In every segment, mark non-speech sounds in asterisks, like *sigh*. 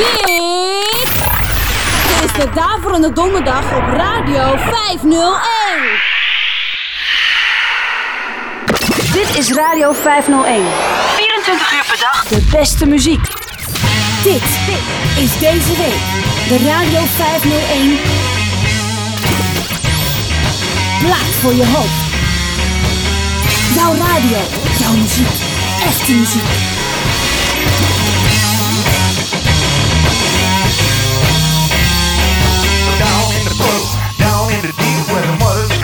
Dit is de Daverende Donderdag op Radio 501. Dit is Radio 501. 24 uur per dag. De beste muziek. Dit is deze week de Radio 501 Plaat voor je hoofd. Jouw radio, jouw muziek, echte muziek.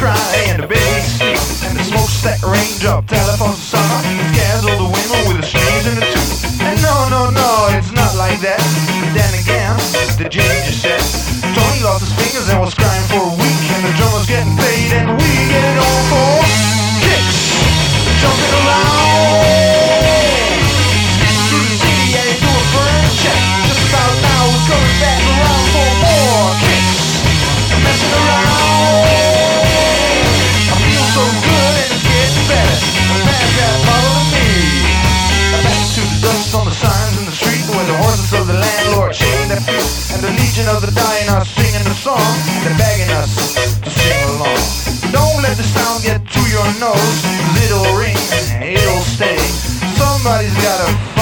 Cry and the sleep and the smokestack raindrop telephones summer scares all the women with the strings in the tube. And no, no, no, it's not like that. Then again, the ginger said Tony lost his fingers and was crying for a week, and the drummer's getting paid and we get on for kicks, jumping around. And the legion of the dying are singing the song. They're begging us to sing along. Don't let the sound get to your nose. it'll ring, it'll stay. Somebody's gotta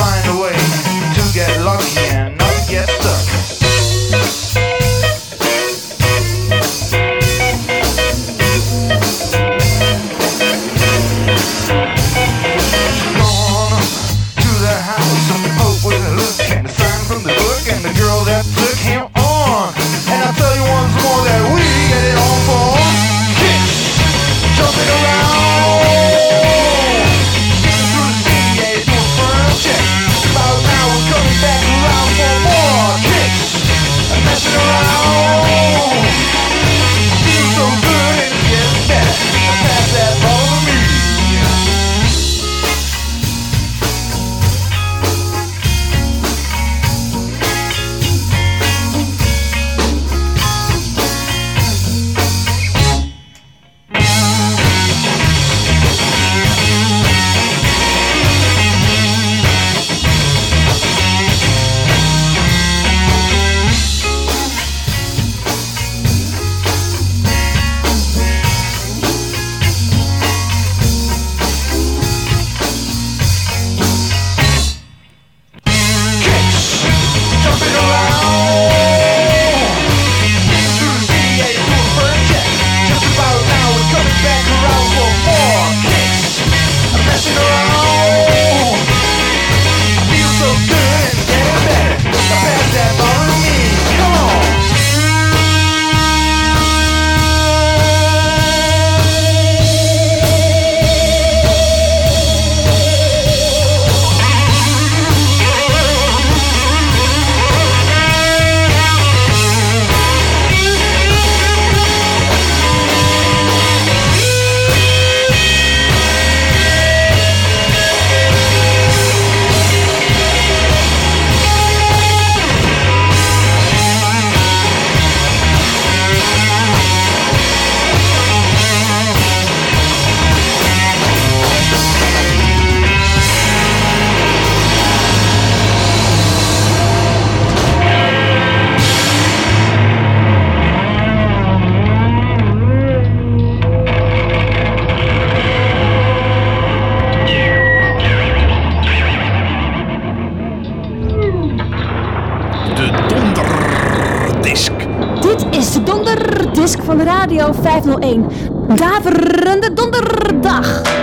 Radio 501. Daverende donderdag.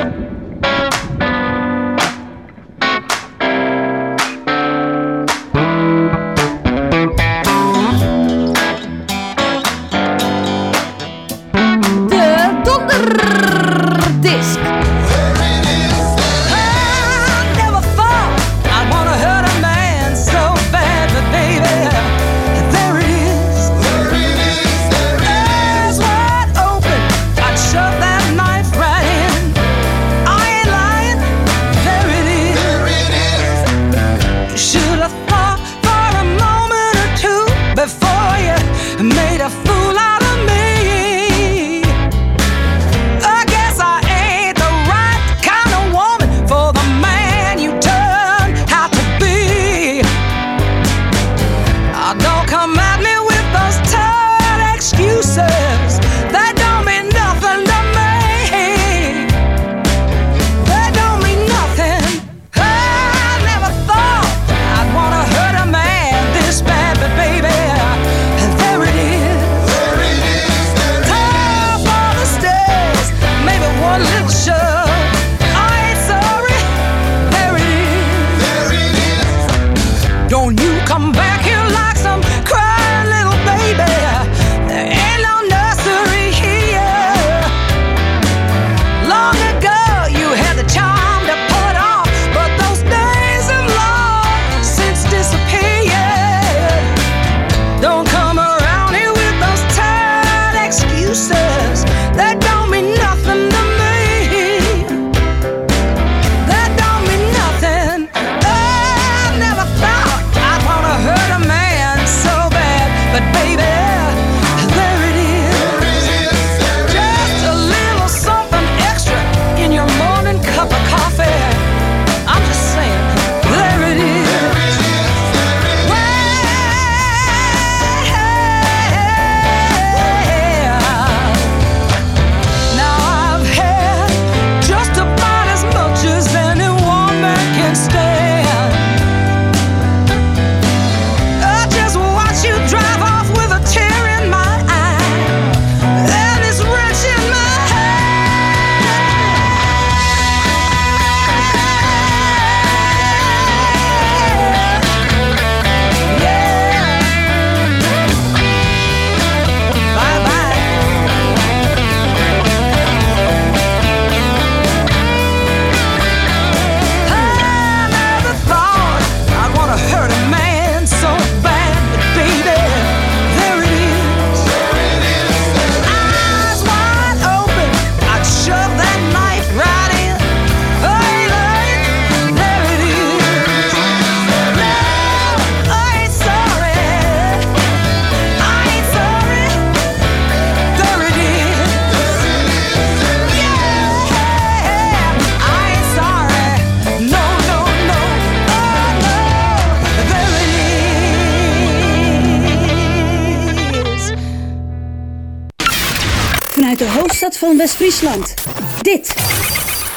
van West-Friesland. Dit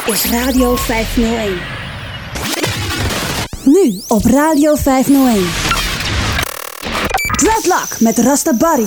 is Radio 501. Nu op Radio 501. Dreadlock met Rasta Barry.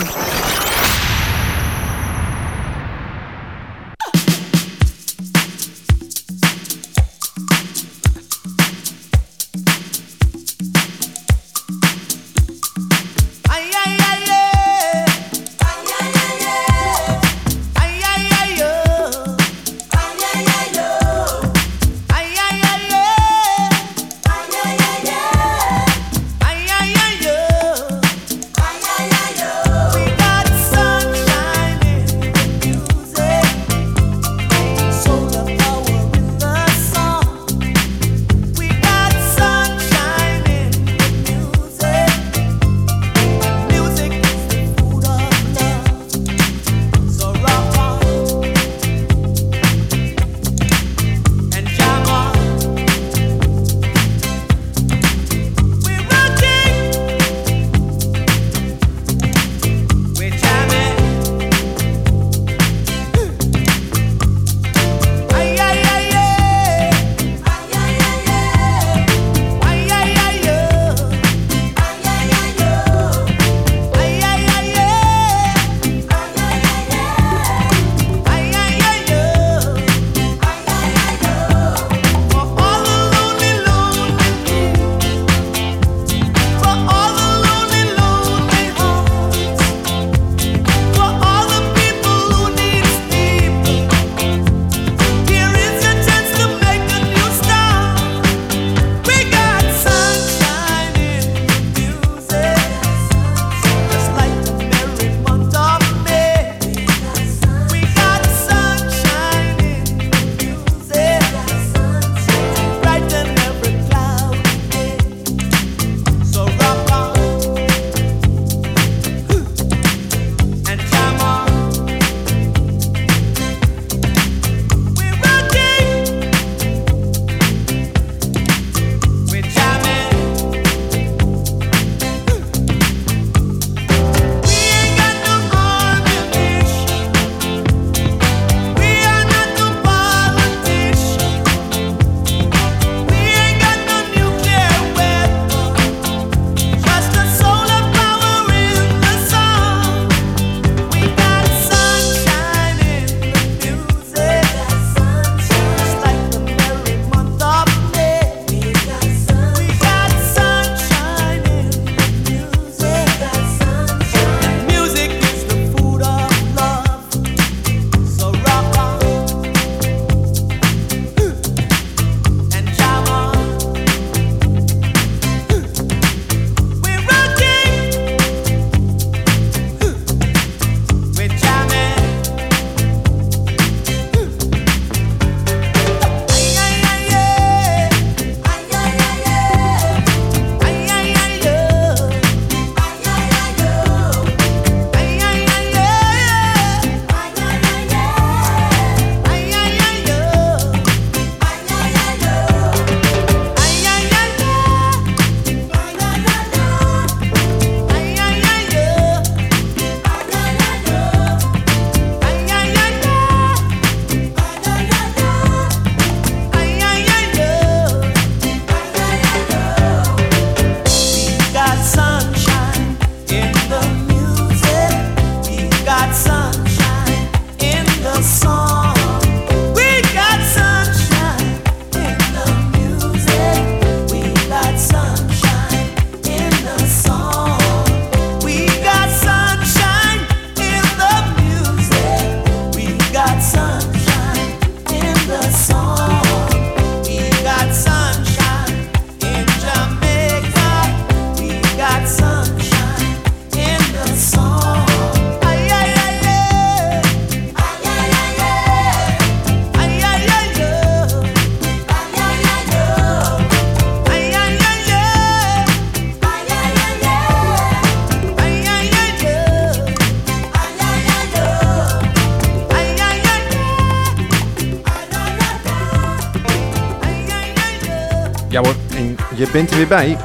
Bij.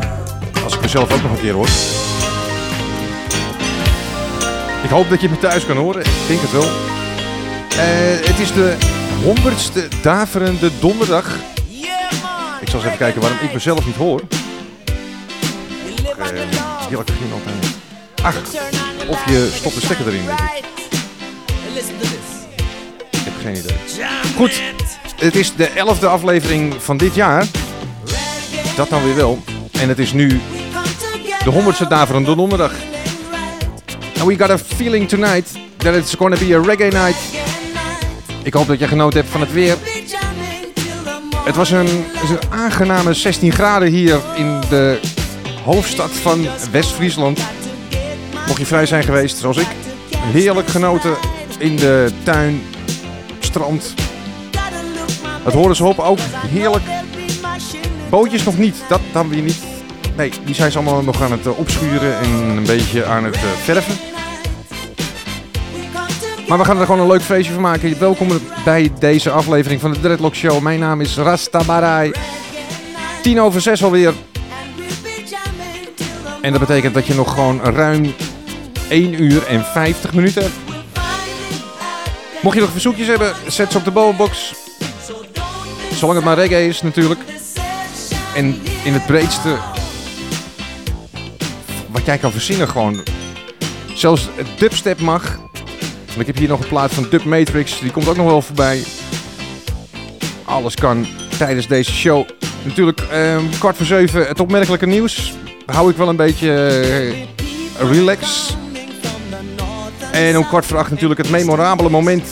Als ik mezelf ook nog een keer hoor. Ik hoop dat je me thuis kan horen. Ik denk het wel. Eh, het is de honderdste daverende donderdag. Ik zal eens even kijken waarom ik mezelf niet hoor. Uh, heerlijk begin altijd. Ach, of je stopt de stekker erin, ik. Ik heb geen idee. Goed, het is de elfde aflevering van dit jaar. Dat dan weer wel. En het is nu de honderdste daverende donderdag. And we got a feeling tonight that it's gonna be a reggae night. Ik hoop dat je genoten hebt van het weer. Het was een, aangename 16 graden hier in de hoofdstad van West-Friesland. Mocht je vrij zijn geweest, zoals ik. Heerlijk genoten in de tuin, strand. Het horen ze op ook heerlijk. Bootjes nog niet, dat dan weer niet. Nee, die zijn ze allemaal nog aan het eh, opschuren en een beetje aan het eh, verven. Maar we gaan er gewoon een leuk feestje van maken. Welkom bij deze aflevering van de Dreadlock Show. Mijn naam is Rastabarai. Tien over zes alweer. En dat betekent dat je nog gewoon ruim 1 uur en 50 minuten hebt. Mocht je nog verzoekjes hebben, zet ze op de bovenbox. Zolang het maar reggae is natuurlijk. En in het breedste wat jij kan verzinnen gewoon. Zelfs dubstep mag. Want ik heb hier nog een plaat van Dub Matrix. Die komt ook nog wel voorbij. Alles kan tijdens deze show. Natuurlijk eh, kwart voor zeven het opmerkelijke nieuws. Hou ik wel een beetje eh, relax. En om kwart voor acht natuurlijk het memorabele moment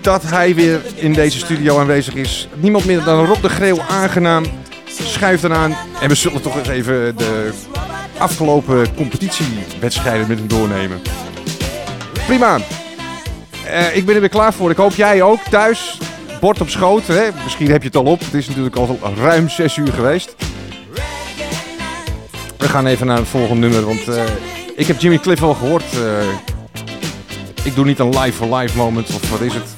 dat hij weer in deze studio aanwezig is. Niemand meer dan Rob de Greeuw aangenaam. Schuift eraan. En we zullen toch eens even de afgelopen competitiewedstrijden met hem doornemen. Prima. Uh, ik ben er weer klaar voor. Ik hoop jij ook thuis. Bord op schoot. Hè? Misschien heb je het al op. Het is natuurlijk al ruim 6 uur geweest. We gaan even naar het volgende nummer. Want uh, ik heb Jimmy Cliff al gehoord. Uh, ik doe niet een live for live moment. Of wat is het?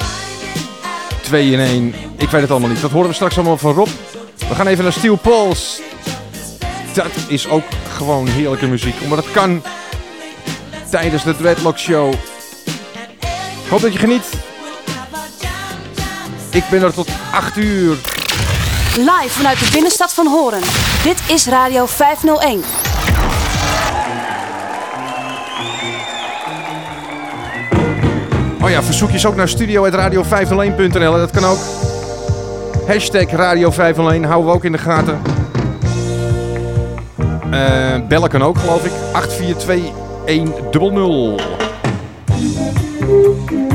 2 in 1. Ik weet het allemaal niet. Dat horen we straks allemaal van Rob. We gaan even naar Steel Pulse. Dat is ook gewoon heerlijke muziek. Omdat het kan tijdens de Dreadlock Show. Ik hoop dat je geniet. Ik ben er tot 8 uur. Live vanuit de binnenstad van Horen. Dit is Radio 501. Oh ja, verzoekjes ook naar studio.radio501.nl. Dat kan ook. Hashtag Radio 501 houden we ook in de gaten. Uh, bellen kan ook, geloof ik. 842100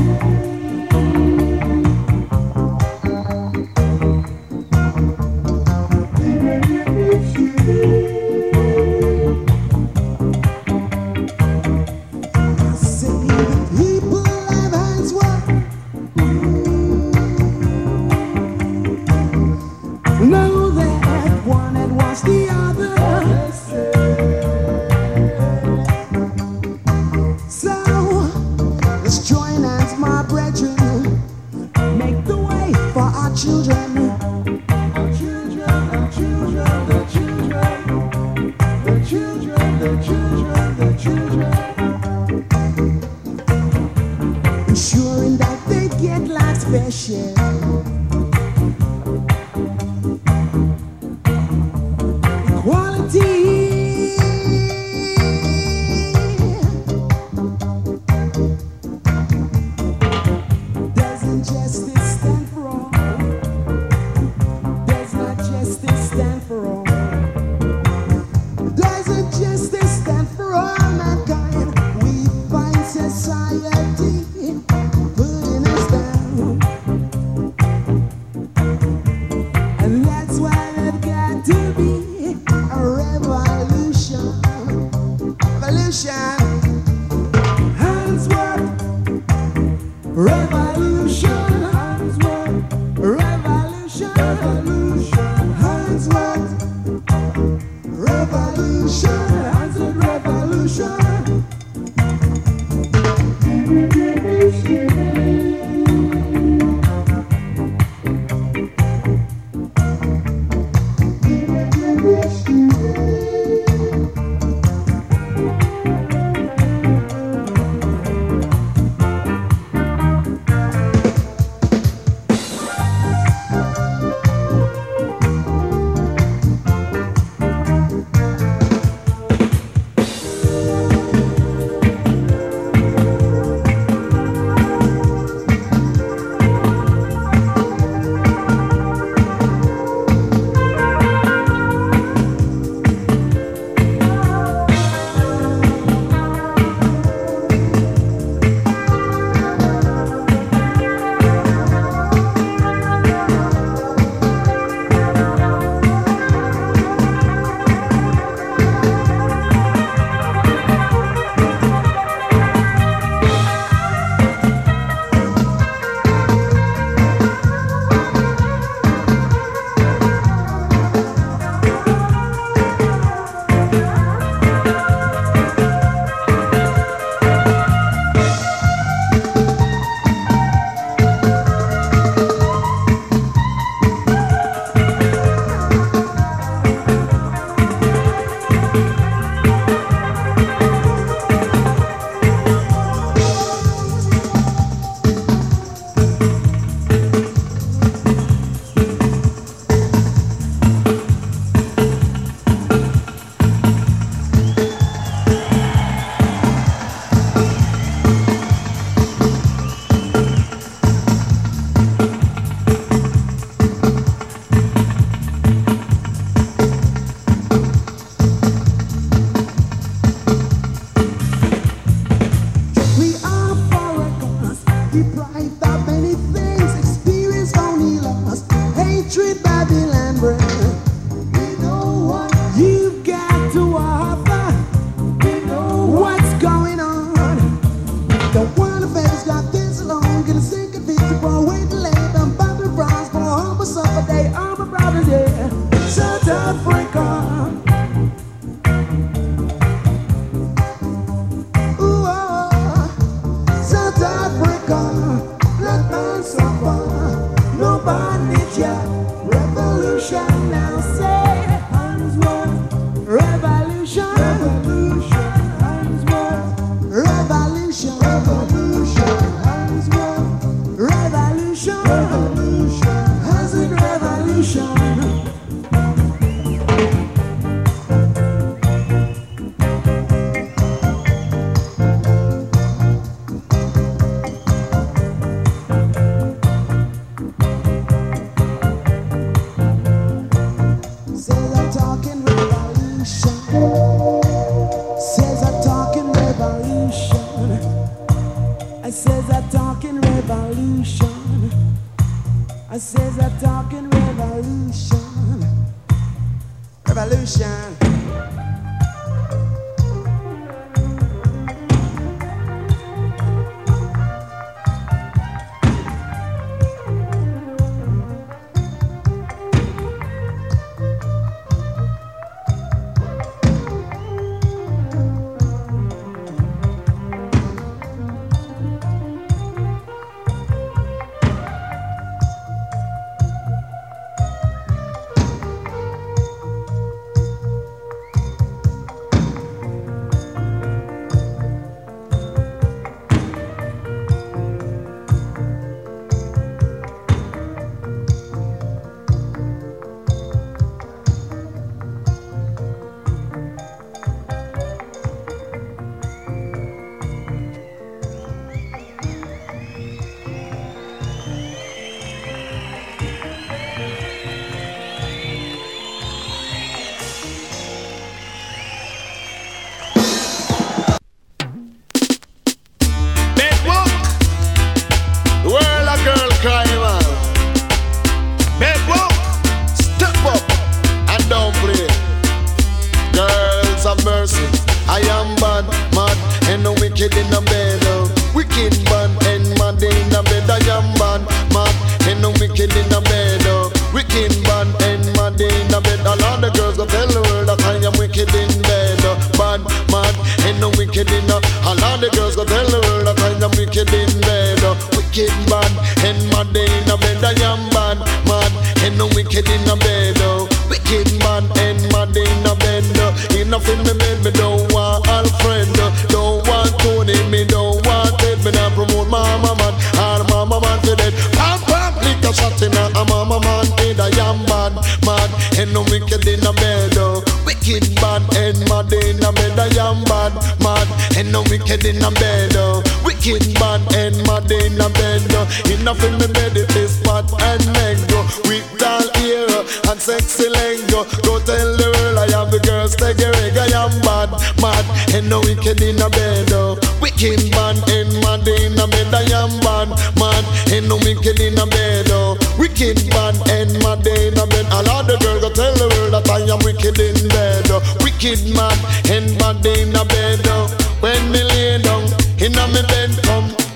in the bed, it is fat and oh. With tall ear and sexy oh. Go tell the world I have the girls take a reg. I am bad, mad, and no wicked in the bed. oh. Wicked bad and mad in the bed. I am bad, mad, and no wicked in the bed. oh. Wicked bad and mad in the bed. All of the girls go tell the world that I am wicked in bed. oh. Wicked mad and mad in the bed. oh.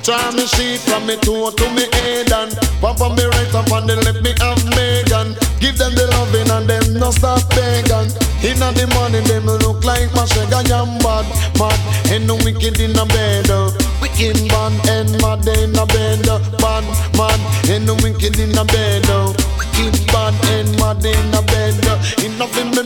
Try me sheet from me toe to me head and Pop on me right up and then let me have Megan Give them the loving and them no stop begging Inna the morning them look like my shag I am bad, mad And no wicked in a bed uh. Wicked bad and mad in a bed uh. Bad, mad And no wicked in a bed uh. Wicked bad and mad in a bed uh. Enough in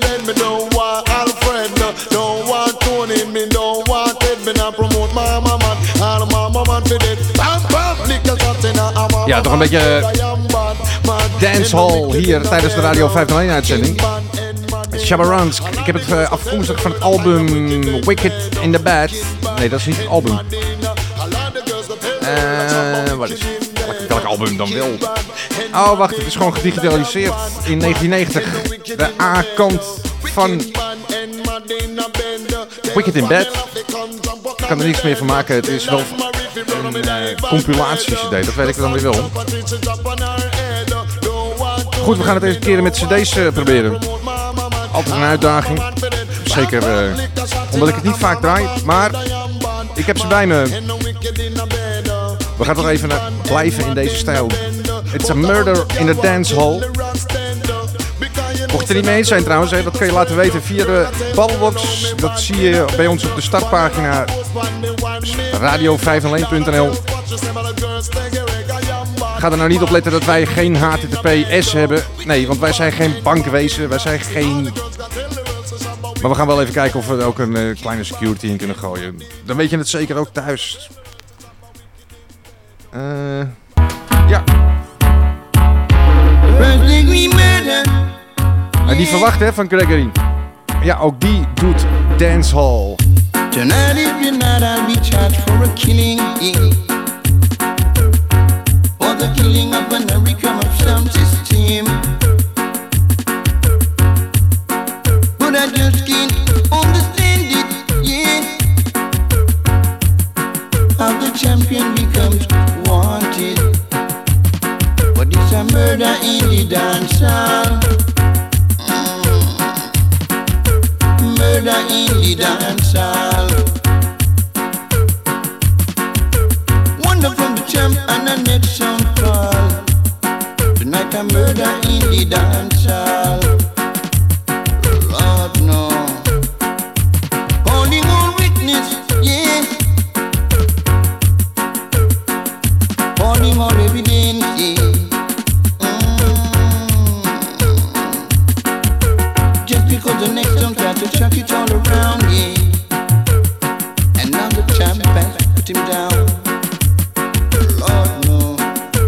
Ja, toch een beetje mad dancehall hier tijdens de Radio 501 uitzending. Shabarans, ik heb het eh, afkomstig van het album Wicked in the Bad. Nee, dat is niet het album. Eh, wat is welk, welk album dan wel? Oh, wacht, het is gewoon gedigitaliseerd in 1990. De A-kant van Wicked in Bad. Ik kan er niks meer van maken. Het is wel een uh, compilatie-cd, dat weet ik dan weer wel. Goed, we gaan het een keer met cd's uh, proberen. Altijd een uitdaging. Zeker uh, omdat ik het niet vaak draai. Maar ik heb ze bij me. We gaan toch even blijven in deze stijl. It's a murder in the dance hall. Mocht je er niet mee eens zijn trouwens, dat kan je laten weten via de balbox. Dat zie je bij ons op de startpagina radio501.nl. Ga er nou niet op letten dat wij geen HTTPS hebben. Nee, want wij zijn geen bankwezen. Wij zijn geen... Maar we gaan wel even kijken of we er ook een uh, kleine security in kunnen gooien. Dan weet je het zeker ook thuis. Uh, ja. En die verwacht hè, van Gregory. Ja, ook die doet dancehall. Tonight if you're not, I'll be charged for a killing. For the killing of an American of some system. But I just can't understand it, yeah. How the champion becomes wanted. What it's a murder in the dance. murder in the dance hall. Wonder from the champ and the next sound call. Tonight a murder in the dance hall. chuck it all around me. And now the time back, put him down. Lord knows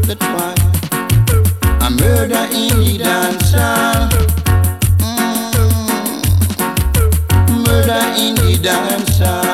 that why I murder in the dancer. Mm. Murder in the dancer.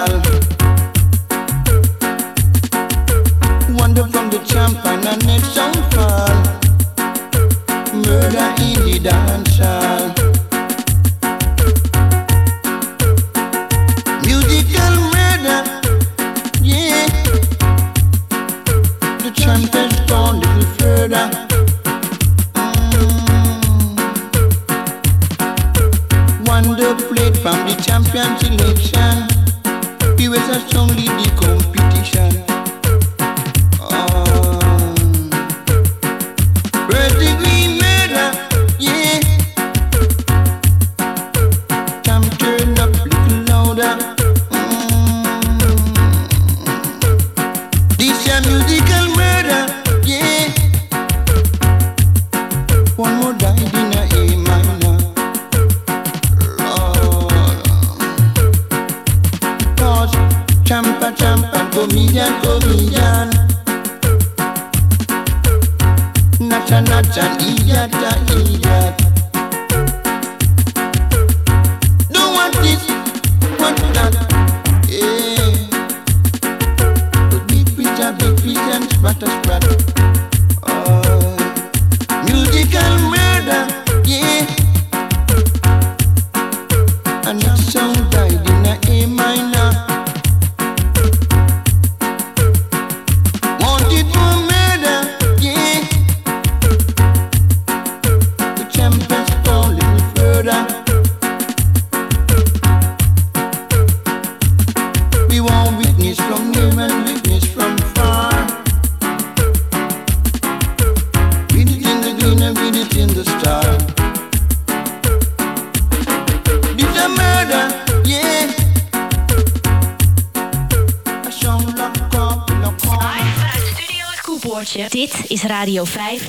Radio 5.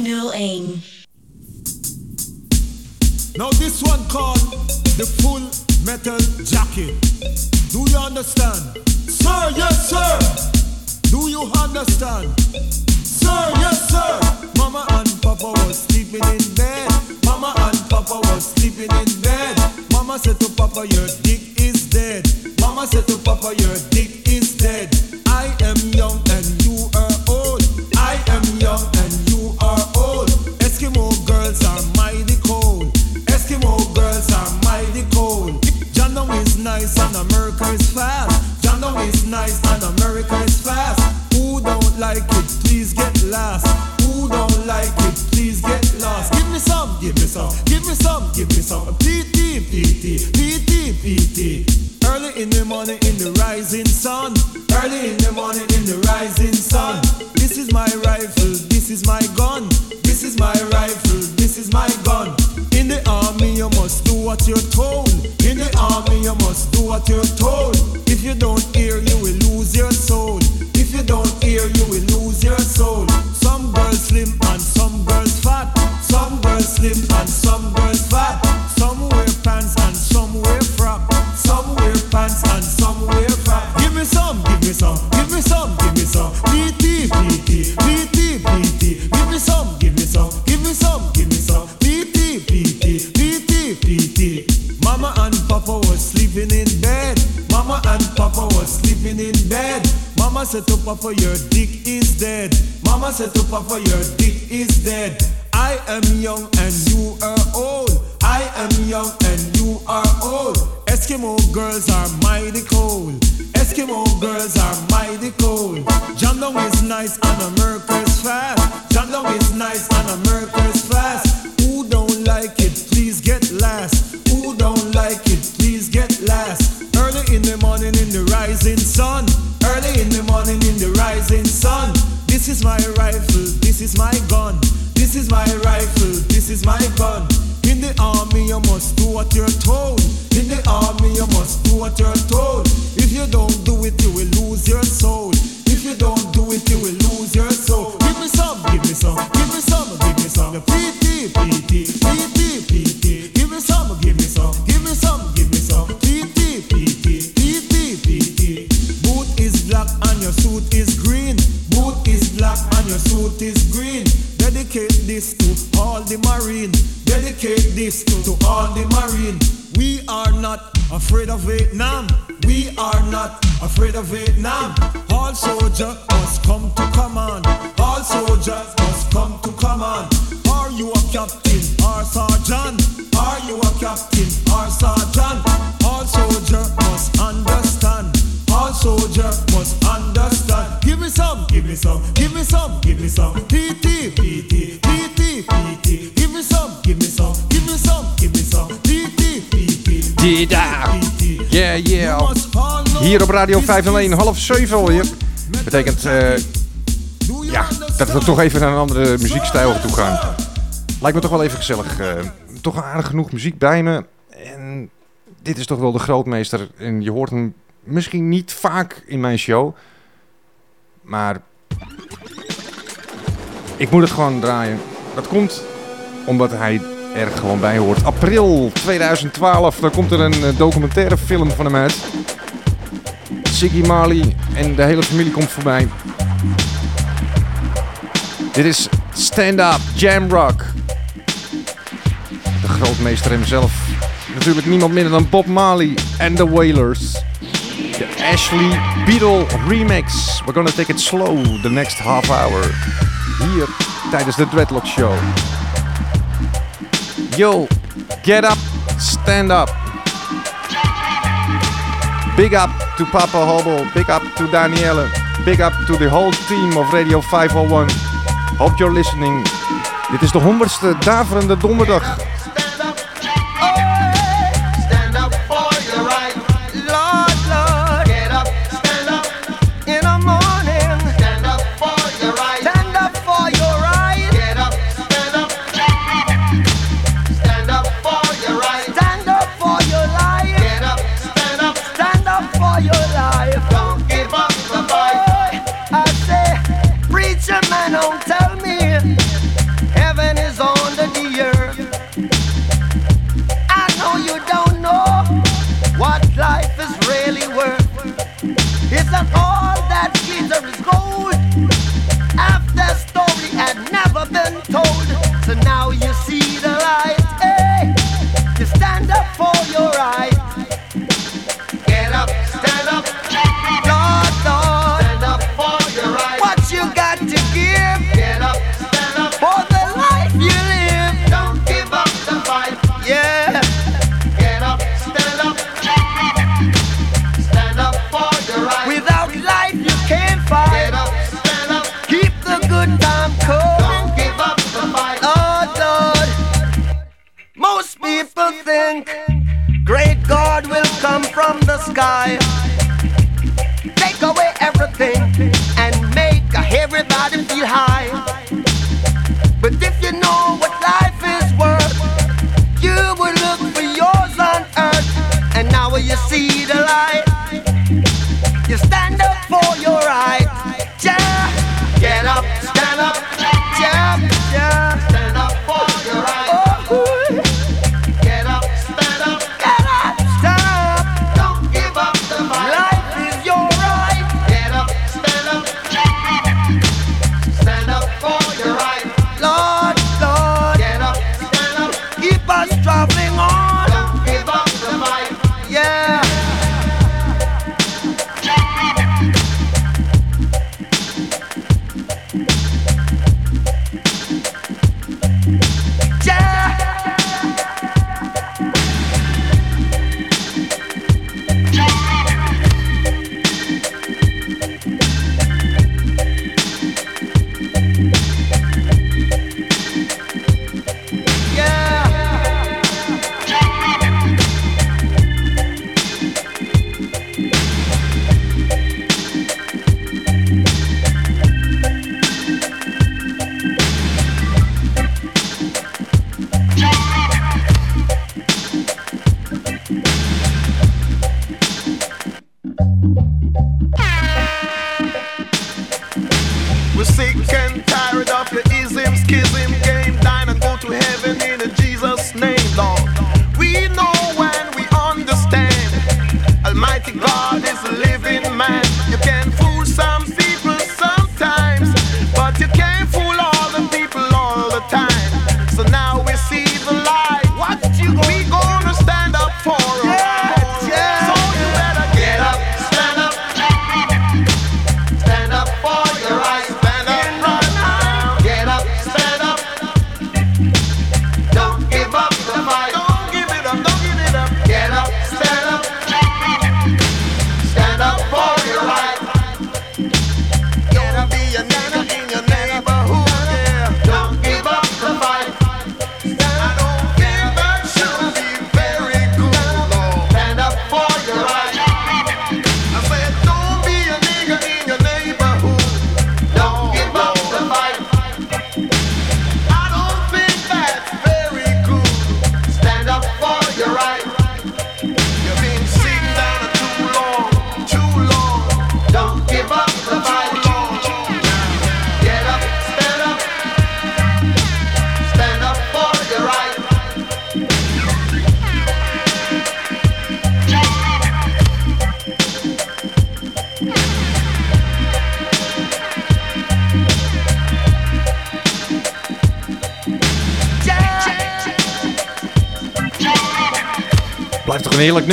girls are mighty cool. Eskimo girls are mighty cool. Jandong is nice and a Merker's fast. Jandong is nice and a Merker's fast. Who don't like it, please get last. Who don't like it, please get last. Early in the morning in the rising sun. Early in the morning in the rising sun. This is my rifle, this is my gun. This is my rifle, this is my gun. In the army, you must do what you're told. In the army, you must do what you're told. If you don't do it, you will lose your soul. If you don't do it, you will lose your soul. Give me some, give me some, give me some, give me some. PT, PT, PT, PT. Give me some, give me some, give me some, give me some. PT, PT, PT, PT. Boot is black and your suit is green. Boot is black and your suit is green. Dedicate this to all the Marine. Dedicate this to all the Marine. We are not afraid of Vietnam. We are not afraid of Vietnam. All soldiers must come to command. All soldiers must come to command. Are you a captain or sergeant? Are you a captain or sergeant? All soldiers must understand. All soldiers must understand. Give me some, give me some, give me some, give me some. PT, PT, PT, PT. Give me some, give me some, give me some, give me some. PT, PT. Dida. Yeah, yeah. Hier op Radio 501, half 7 alweer. Betekent eh, ja, dat we toch even naar een andere muziekstijl toe gaan. Lijkt me toch wel even gezellig. eh, toch aardig genoeg muziek bij me. En dit is toch wel de grootmeester. En je hoort hem misschien niet vaak in mijn show. Maar ik moet het gewoon draaien. Dat komt omdat hij er gewoon bij hoort. April 2012, dan komt er een eh, documentaire film van hem uit. Siggy Marley en de hele familie komt voorbij. Dit is Stand Up Jam Rock. De grootmeester hemzelf. Natuurlijk niemand minder dan Bob Marley en The Wailers. Ashley Beatle remix. We're gonna take it slow the next half hour. Hier tijdens de Dreadlock Show. Yo, get up, stand up. Big up to Papa Hobble, big up to Danielle, big up to the whole team of Radio 501. Hope you're listening. Dit is de honderdste daverende donderdag.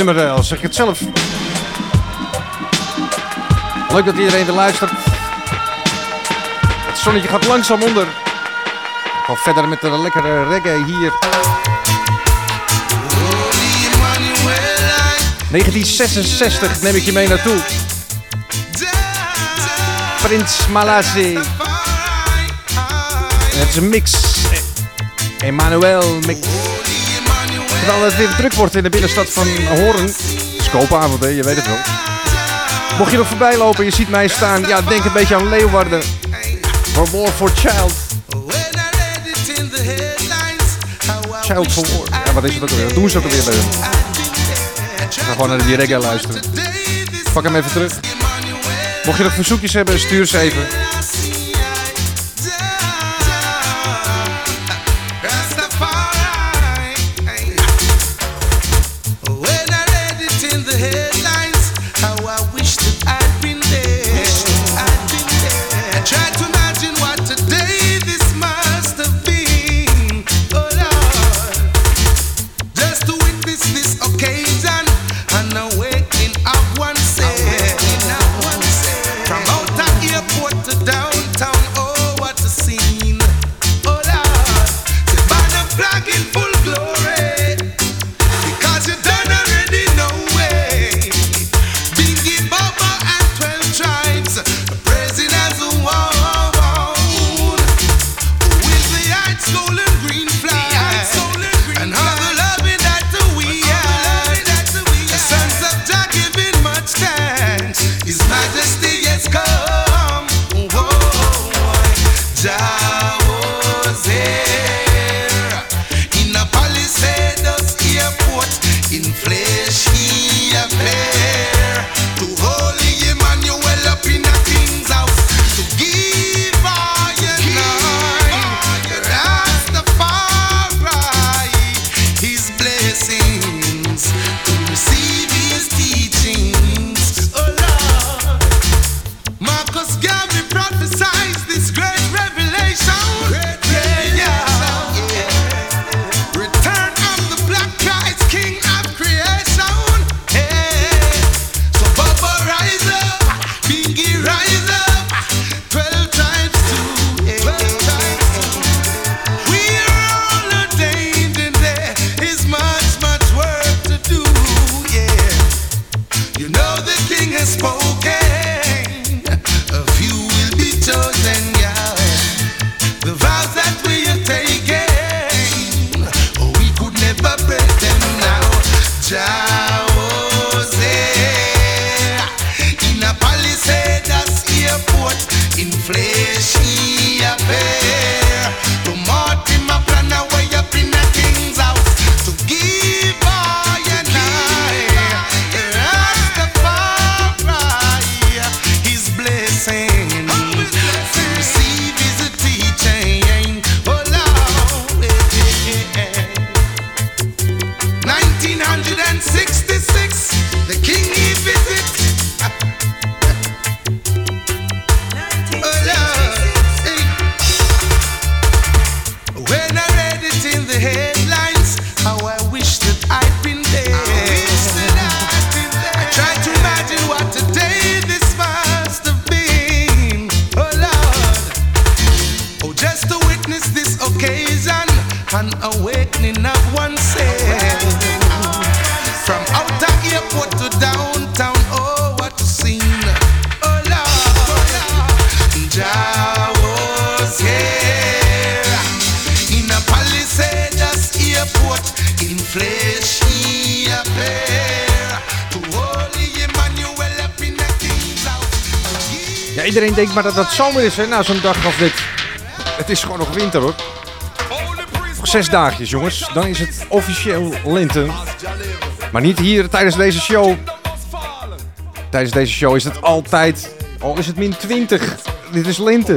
nummer eh, als zeg ik het zelf. Leuk dat iedereen weer luistert. Het zonnetje gaat langzaam onder. Ga verder met de lekkere reggae hier. 1966 neem ik je mee naartoe. Prins Malazi. Het is een mix. Emmanuel mix. Terwijl het weer druk wordt in de binnenstad van Hoorn. Scoopavond, hè? je weet het wel. Mocht je nog voorbij lopen je ziet mij staan, ja, denk een beetje aan Leeuwarden. For War for Child. Child for War. Ja, wat is het ook alweer? Dat doen ze ook alweer bij hem. Ga gewoon naar de reggae luisteren. Pak hem even terug. Mocht je nog verzoekjes hebben, stuur ze even. Iedereen denkt maar dat dat zomer is, hè, na zo'n dag als dit. Het is gewoon nog winter, hoor. Nog zes dagjes, jongens. Dan is het officieel lente. Maar niet hier tijdens deze show. Tijdens deze show is het altijd, al is het min 20. Dit is lente.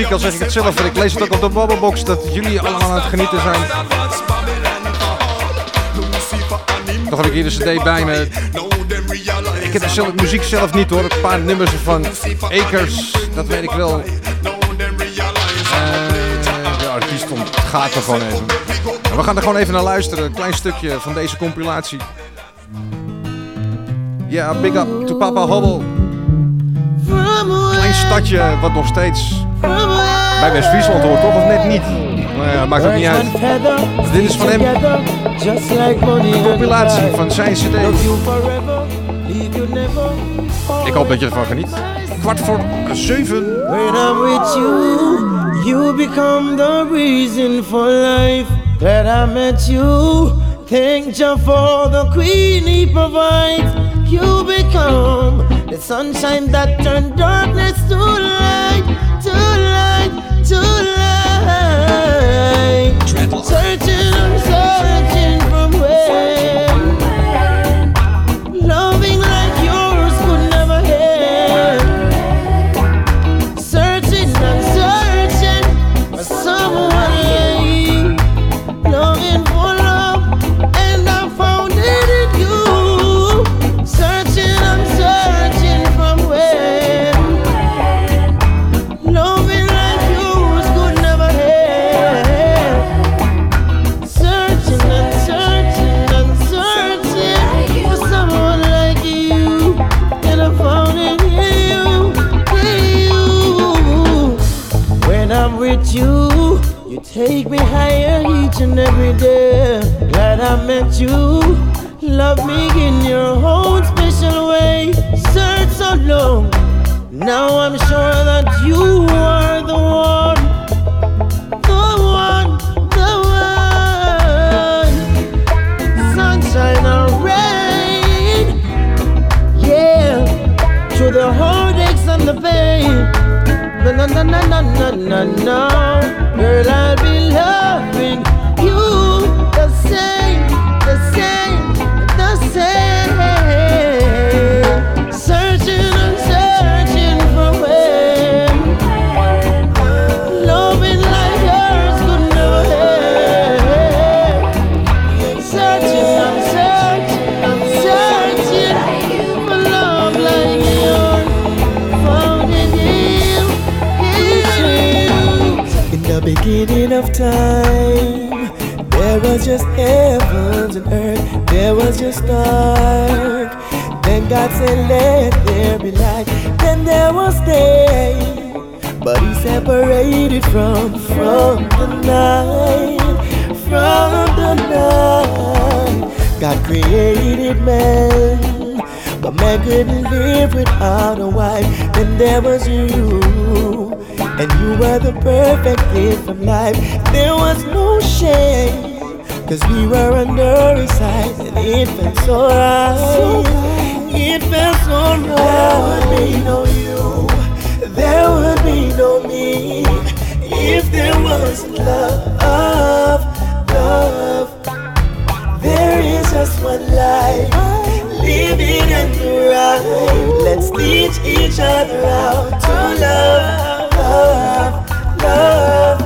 muziek, al zeg ik het zelf. Ik lees het ook op de Bobbelbox dat jullie allemaal aan het genieten zijn. Toch heb ik hier de cd bij me. Ik heb de zelf, muziek zelf niet hoor. Een paar nummers van Akers, dat weet ik wel. Uh, de artiest gaat er gewoon even. We gaan er gewoon even naar luisteren. Een klein stukje van deze compilatie. Ja, big up to Papa Hobbel. Klein stadje wat nog steeds bij West-Friesland hoort toch of net niet? Maar ja, maakt ook niet uit. Dus dit is van hem. Een compilatie van zijn cd. Ik hoop dat je ervan geniet. Kwart voor zeven. When I'm with you, you become the reason for life. That I met you, thank you for the queen he provides. You become the sunshine that turned darkness to light. Searching, I'm searching from where. you love me in your own special way. Search so long, now I'm sure that you are the one, the one, the one. Sunshine or rain, yeah, through the heartaches and the pain. Na na na na na na na. Just heavens and earth, there was just dark. Then God said, Let there be light. Then there was day, but He separated from from the night, from the night. God created man, but man couldn't live without a wife. Then there was you, and you were the perfect gift of life. There was no shame. Cause we were under his eyes and it felt so right. It felt so right. There would be no you, there would be no me if there was love, love. There is just one life, living and right. Let's teach each other how to love, love, love,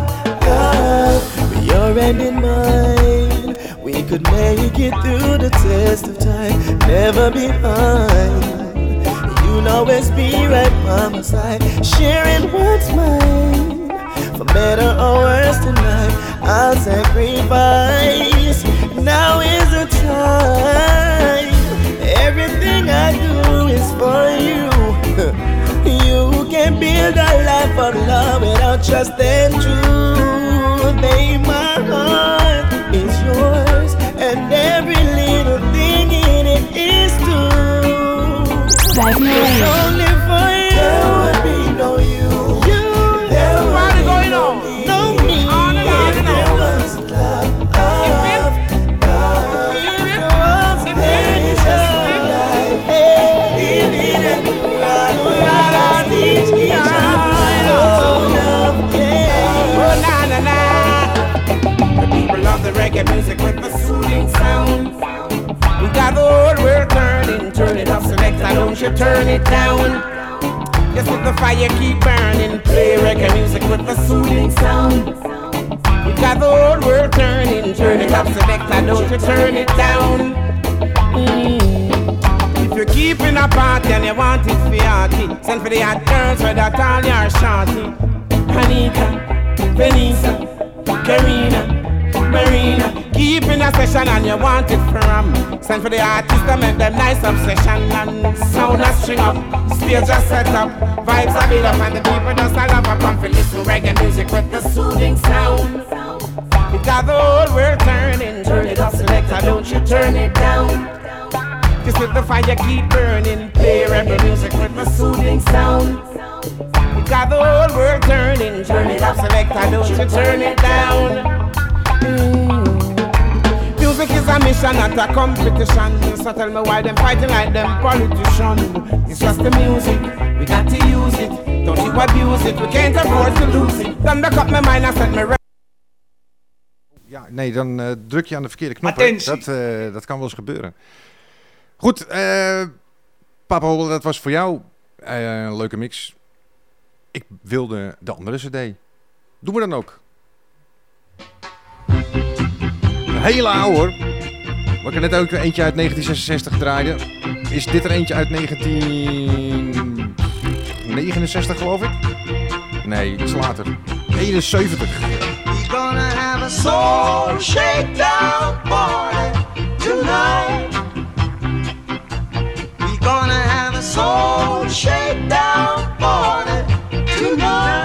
love. Your end in mine, make it through the test of time, never behind. You'll always be right by my side, sharing what's mine. For better or worse tonight, I'll sacrifice. Now is the time. Everything I do is for you. *laughs* You can build a life of love without trust and truth. Babe, my heart Drive me away. Going on. of music. You turn it down. Just let the fire keep burning, play reggae music with the soothing sound. We got the whole world turning, turn it up, selector, don't you turn it down. Mm. If you're keeping a party and you want it for your send for the hot girls with that all your shorty. Anita, Venisa, Karina, Marina. Keeping a session and you want it from Send for the artist to make them nice obsession and sound a string up, stage a set up, vibes a build up and the people just a love up and feel listen reggae music with the soothing sound. We got the whole world turning, turn it up, selector, don't you turn it down. Just let the fire keep burning, play rebel music with the soothing sound. We got the whole world turning, turn it up, selector, don't you turn it down. Mm. Music is a mission, not a competition. So tell me why them fighting like them politicians. It's just the music, we got to use it. Don't you abuse it, we can't afford to lose it. Thunder cut my mind and set me right. Ja, nee, dan eh, druk je aan de verkeerde knop. Dat, eh, dat kan wel eens gebeuren. Goed, eh Papa Hobbel, dat was voor jou een leuke mix. Ik wilde de andere cd. Doen we dan ook. Hele oude hoor. Wat ik er net ook eentje uit 1966 draaide. Is dit er eentje uit 1969 geloof ik? Nee, iets later. 71. We're gonna have a soul shakedown party tonight. We're gonna have a soul shakedown party tonight.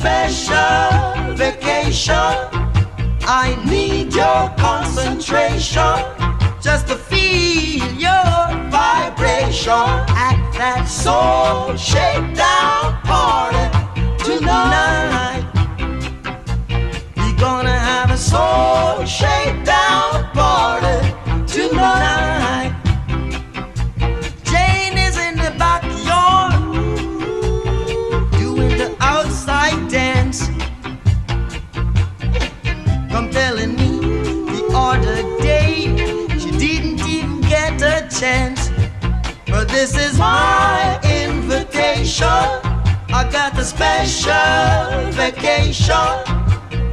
Special vacation. I need your concentration just to feel your vibration at that soul shakedown party tonight. We're gonna have a soul shakedown party tonight. But this is my invitation. I got a special vacation.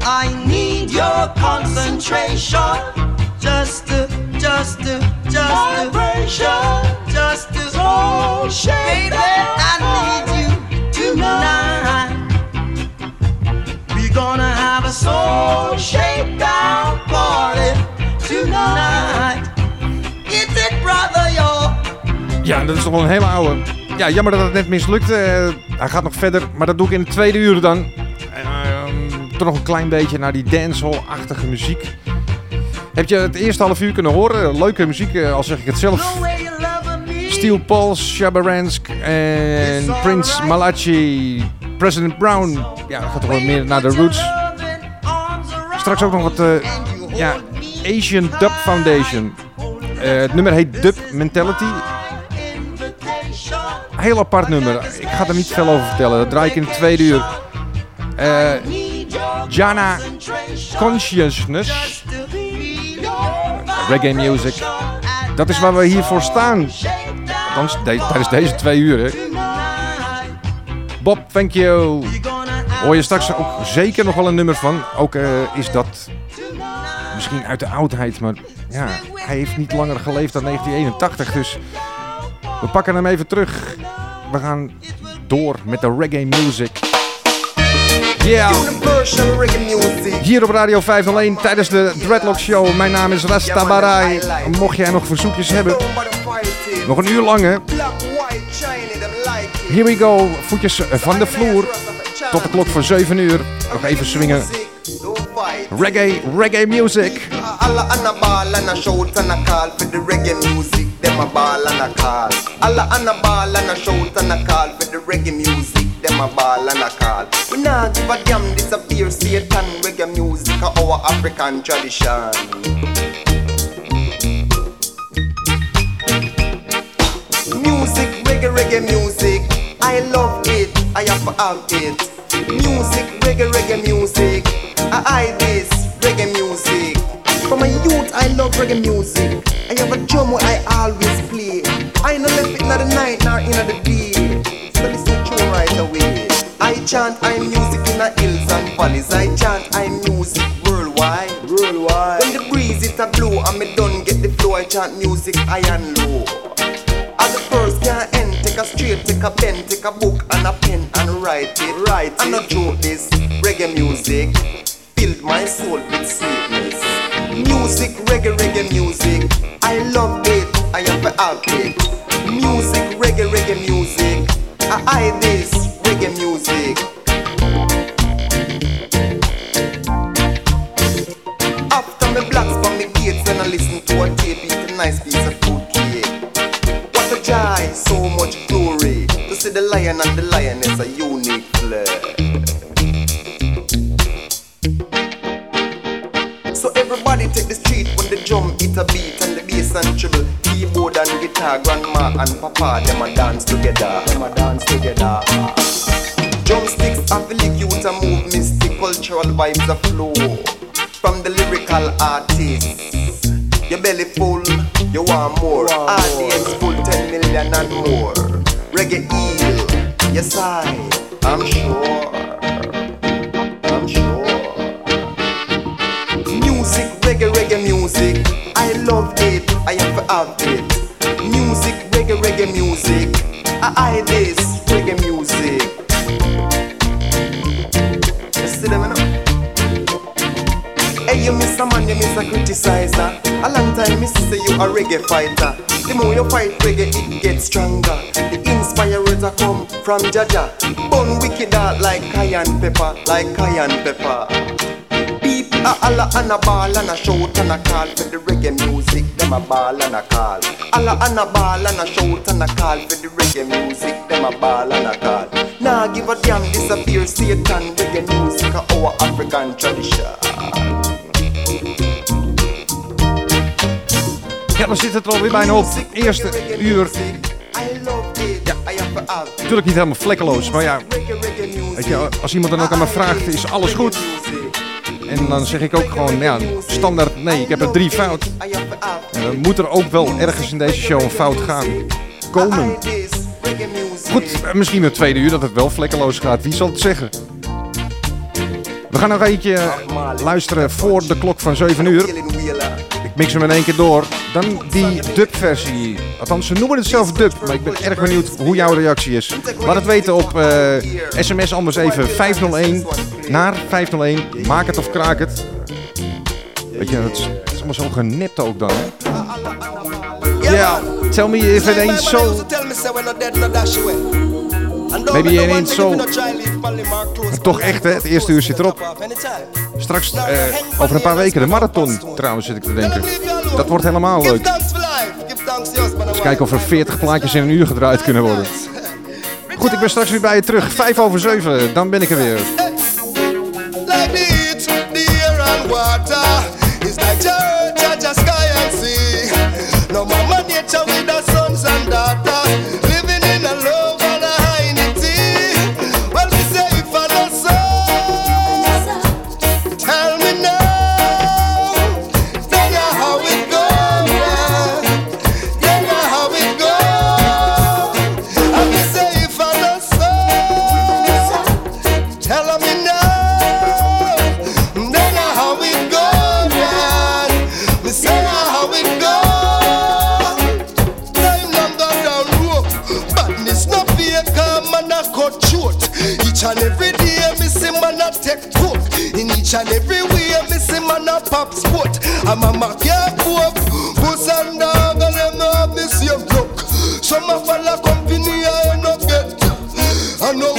I need your concentration. Just to, just to, just to, just to, so baby, I need you tonight. We're gonna have a soul shakedown party tonight. Ja, dat is toch wel een hele oude. Ja, jammer dat het net mislukte. Eh, hij gaat nog verder, maar dat doe ik in de tweede uur dan. Ehm, toch nog een klein beetje naar die dancehall-achtige muziek. Heb je het eerste half uur kunnen horen? Leuke muziek, eh, al zeg ik het zelf. Steel Pulse, Shabba Ransk en Prince Malachi, President Brown. Ja, dat gaat toch wel meer naar de roots. Straks ook nog wat eh, ja, Asian Dub Foundation. Het nummer heet Dub Mentality. Heel apart nummer. Ik ga er niet veel over vertellen. Dat draai ik in het tweede uur. Eh, Jana Consciousness. Reggae music. Dat is waar we hier voor staan. Althans, de- tijdens deze twee uur. Bob, thank you. Hoor je straks ook zeker nog wel een nummer van. Ook eh, is dat misschien uit de oudheid, maar ja, hij heeft niet langer geleefd dan 1981. Dus we pakken hem even terug. We gaan door met de reggae music. Yeah. Hier op Radio 501 tijdens de Dreadlock Show. Mijn naam is Rasta Barai. Mocht jij nog verzoekjes hebben, nog een uur lang hè. Here we go. Voetjes van de vloer. Tot de klok van 7 uur. Nog even swingen. Reggae, reggae music. Ball and a shout and a call for the reggae music. Them a and a ball and a shout and a call for the reggae music. Them a ball and a call. We not give a damn disappear Satan reggae music our African tradition. Music, reggae, reggae music. I love it. I have to have it. Music, reggae, reggae music. I I this reggae music. From my youth, I love reggae music. I have a drum where I always play. I no left it in the night nor in the day. So listen to right away. I chant I music in the hills and valleys. I chant I music worldwide. Worldwide. When the breeze it a blow and me done get the flow, I chant music high and low. As the first can end, take a straight, take a pen, take a book and a pen and write it. Write it. And not joke this reggae music filled my soul with sweetness. Music, reggae, reggae music. I love it, I to have it. Music, reggae, reggae music. I I this reggae music. After me blocks from the gates when I listen to a tape, eat a nice piece of fruit cake. What a joy, so much glory to see the lion and the lioness a unique take the street when the drum hit a beat and the bass and treble, keyboard and guitar, grandma and papa them a dance together. Them a dance together. Drumsticks are the you to move mystic cultural vibes a flow from the lyrical artists. Your belly full, you want more. Audience full, 10 million and more. Reggae heal, yes I, I'm sure. Reggae fighter. The more you fight reggae, it gets stronger. The inspired words are come from Jaja. Bun wicked out like cayenne pepper, like cayenne pepper. People a alla and a ball and a shout and a call for the reggae music. Them a ball and a call. Alla and a ball and a shout and a call for the reggae music. Them a ball and a call. Nah, give a damn disappear Satan reggae music our African tradition. Ja, dan zit het alweer bijna op. Eerste uur. Ja, natuurlijk niet helemaal vlekkeloos, maar ja. Weet je, als iemand dan ook aan me vraagt, is alles goed? En dan zeg ik ook gewoon, ja, standaard nee, ik heb er drie fouten. Moet er ook wel ergens in deze show een fout gaan komen. Goed, eh, misschien een tweede uur dat het wel vlekkeloos gaat. Wie zal het zeggen? We gaan nog eentje eh, luisteren voor de klok van 7 uur. Ik mix hem in één keer door. Dan die dubversie. Althans, ze noemen het zelf dub. Maar ik ben erg benieuwd hoe jouw reactie is. Laat het weten op eh, sms anders even 501 naar 501. Maak het of kraak het. Weet je, het is, allemaal zo genipt ook dan. Ja, yeah. tell me if it ain't so. Maybe ineens zo. Toch echt, hè? Het eerste uur zit erop. Straks, eh, over een paar weken, de marathon trouwens, zit ik te denken. Dat wordt helemaal leuk. Eens kijken of er 40 plaatjes in een uur gedraaid kunnen worden. Goed, ik ben straks weer bij je terug. Vijf over zeven. dan ben ik er weer. each and every day, me see man a take coat. In each and every way, me see man a pop sport. I'm a mafia poop, puss and dog, and them no have miss same block. Some a fella company, I no get. I know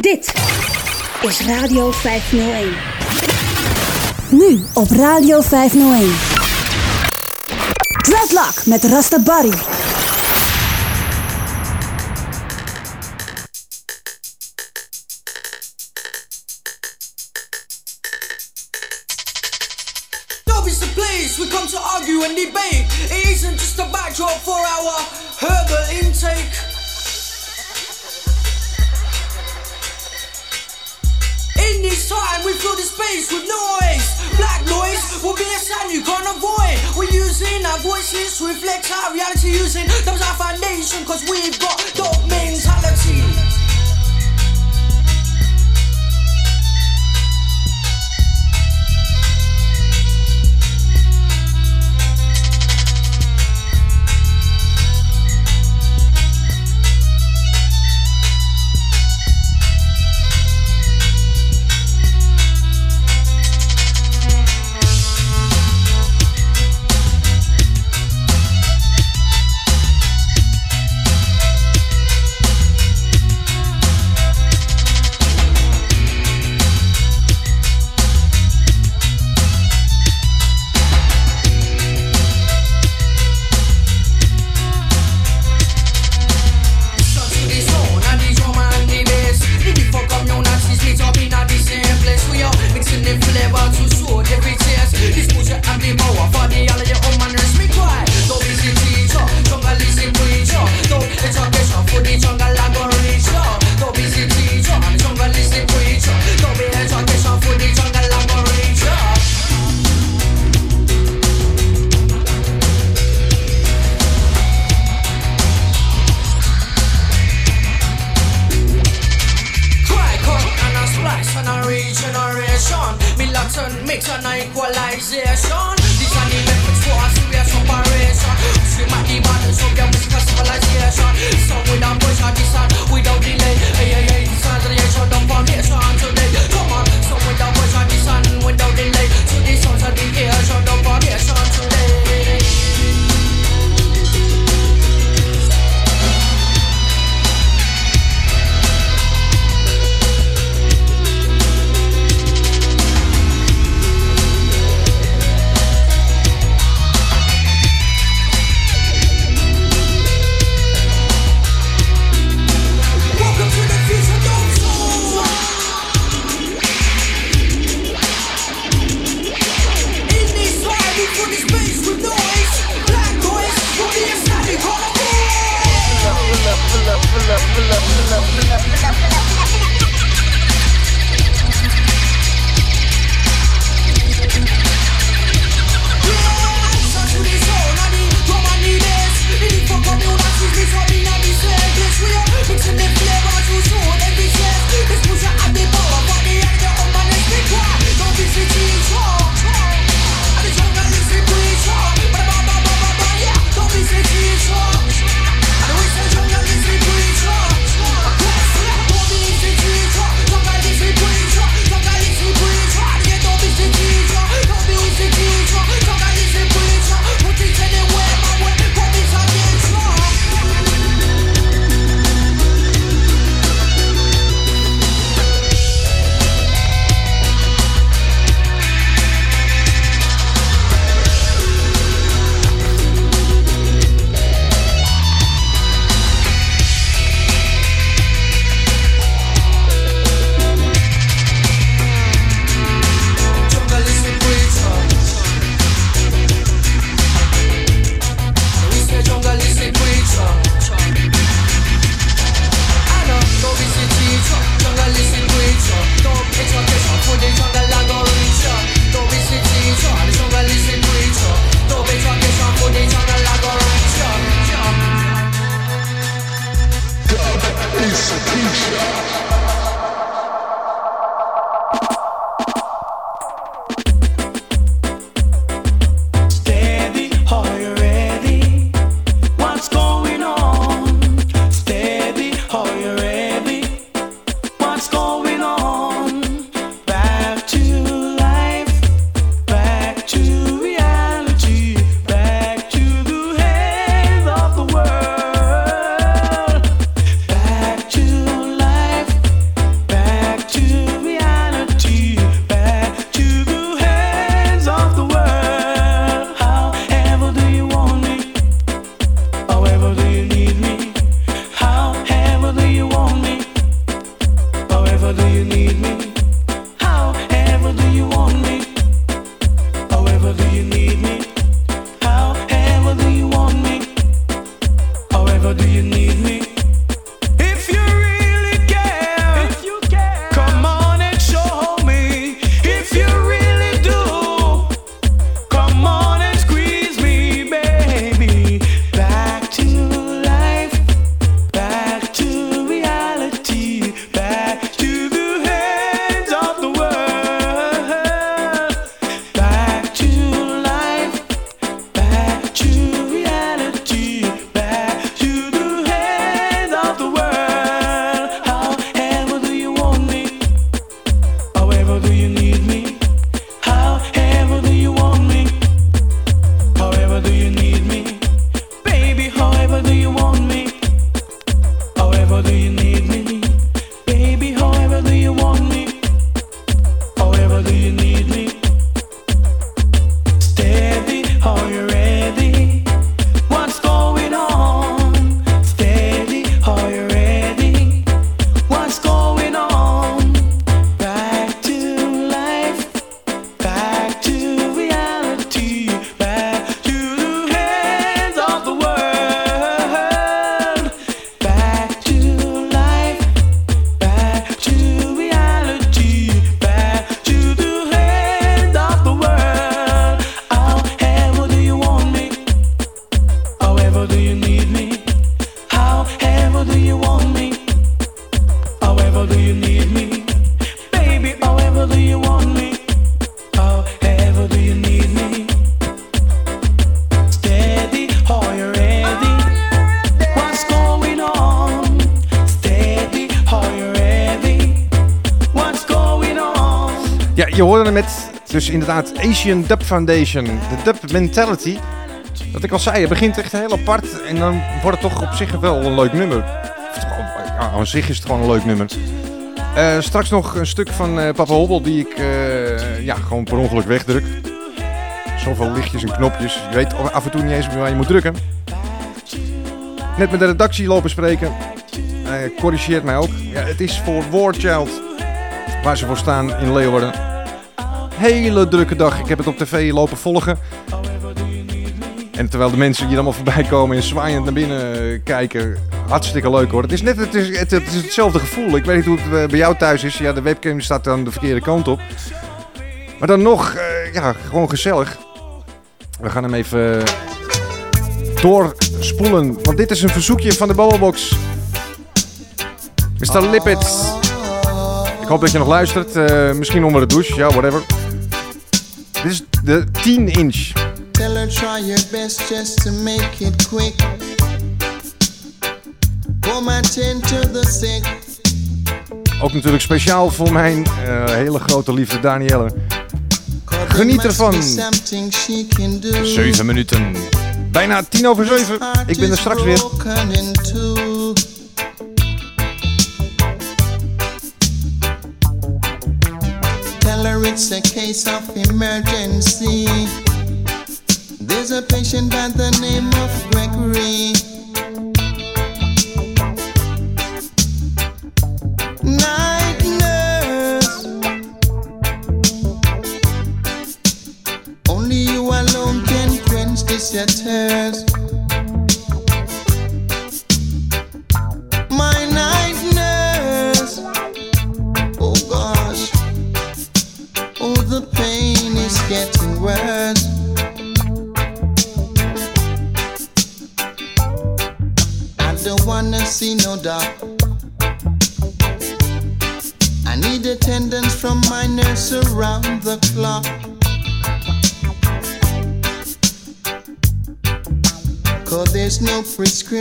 Dit is Radio 501. Nu op Radio 501. Dreadlock met Rasta Barry. Asian Dub Foundation. De Dub Mentality. Wat ik al zei, het begint echt heel apart. En dan wordt het toch op zich wel een leuk nummer. Ja, aan zich is het gewoon een leuk nummer. Eh, straks nog een stuk van eh, Papa Hobbel die ik eh, ja, gewoon per ongeluk wegdruk. Zoveel lichtjes en knopjes. Je weet af en toe niet eens waar je moet drukken. Net met de redactie lopen spreken. Corrigeert mij ook. Ja, het is voor Warchild. Waar ze voor staan in Leeuwarden. Hele drukke dag. Ik heb het op tv lopen volgen. En terwijl de mensen hier allemaal voorbij komen en zwaaiend naar binnen kijken. Hartstikke leuk hoor. Het is net het, is, het, is hetzelfde gevoel. Ik weet niet hoe het eh, bij jou thuis is. Ja, de webcam staat dan de verkeerde kant op. Maar dan nog, eh, ja, gewoon gezellig. We gaan hem even doorspoelen. Want dit is een verzoekje van de Bobobox. Mr. Lippet. Ik hoop dat je nog luistert. eh, misschien onder de douche, ja, whatever. Dit is de 10 inch. Tell her try your best just to make it quick. Come attend to the sick. Ook natuurlijk speciaal voor mijn eh, hele grote liefde Danielle. Geniet ervan. Something she can do. 7 minuten. Bijna 10 over 7. Ik ben er straks weer. It's a case of emergency. There's a patient by the name of Gregory.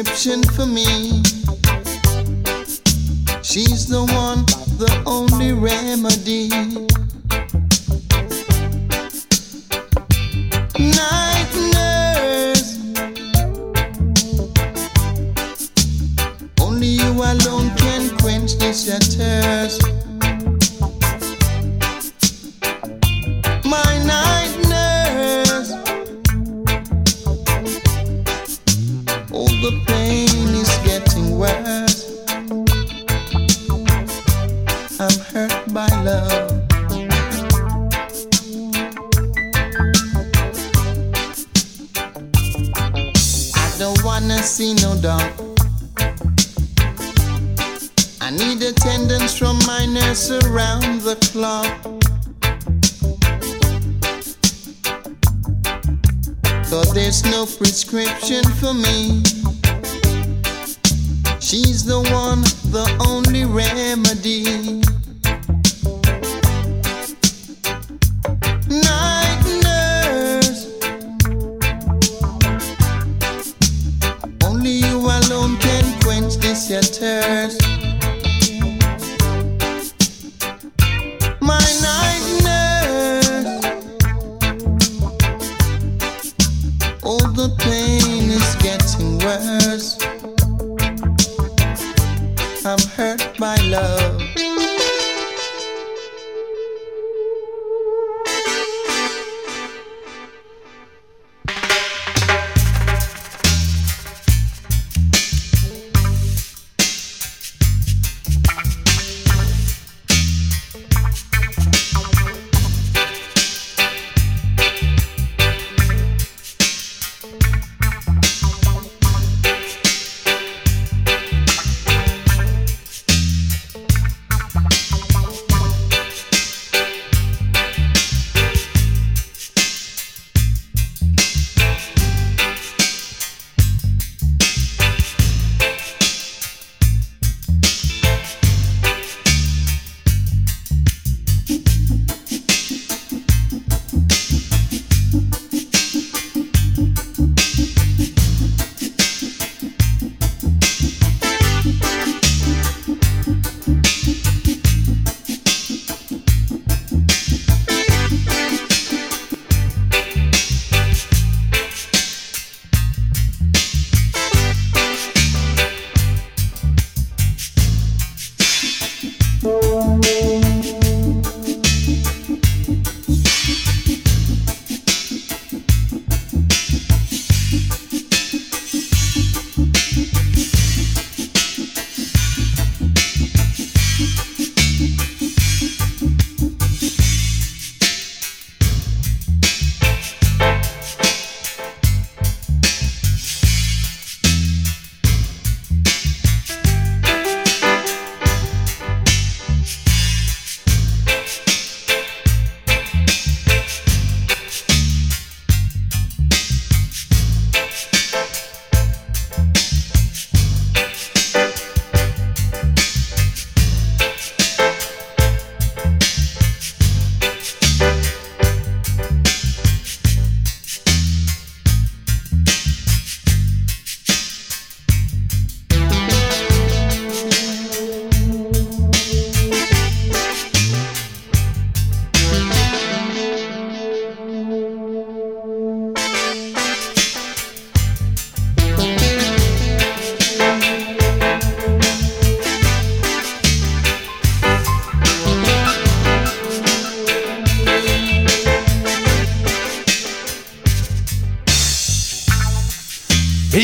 Prescription for me. She's the one, the only remedy. Night nurse. Only you alone can quench this thirst.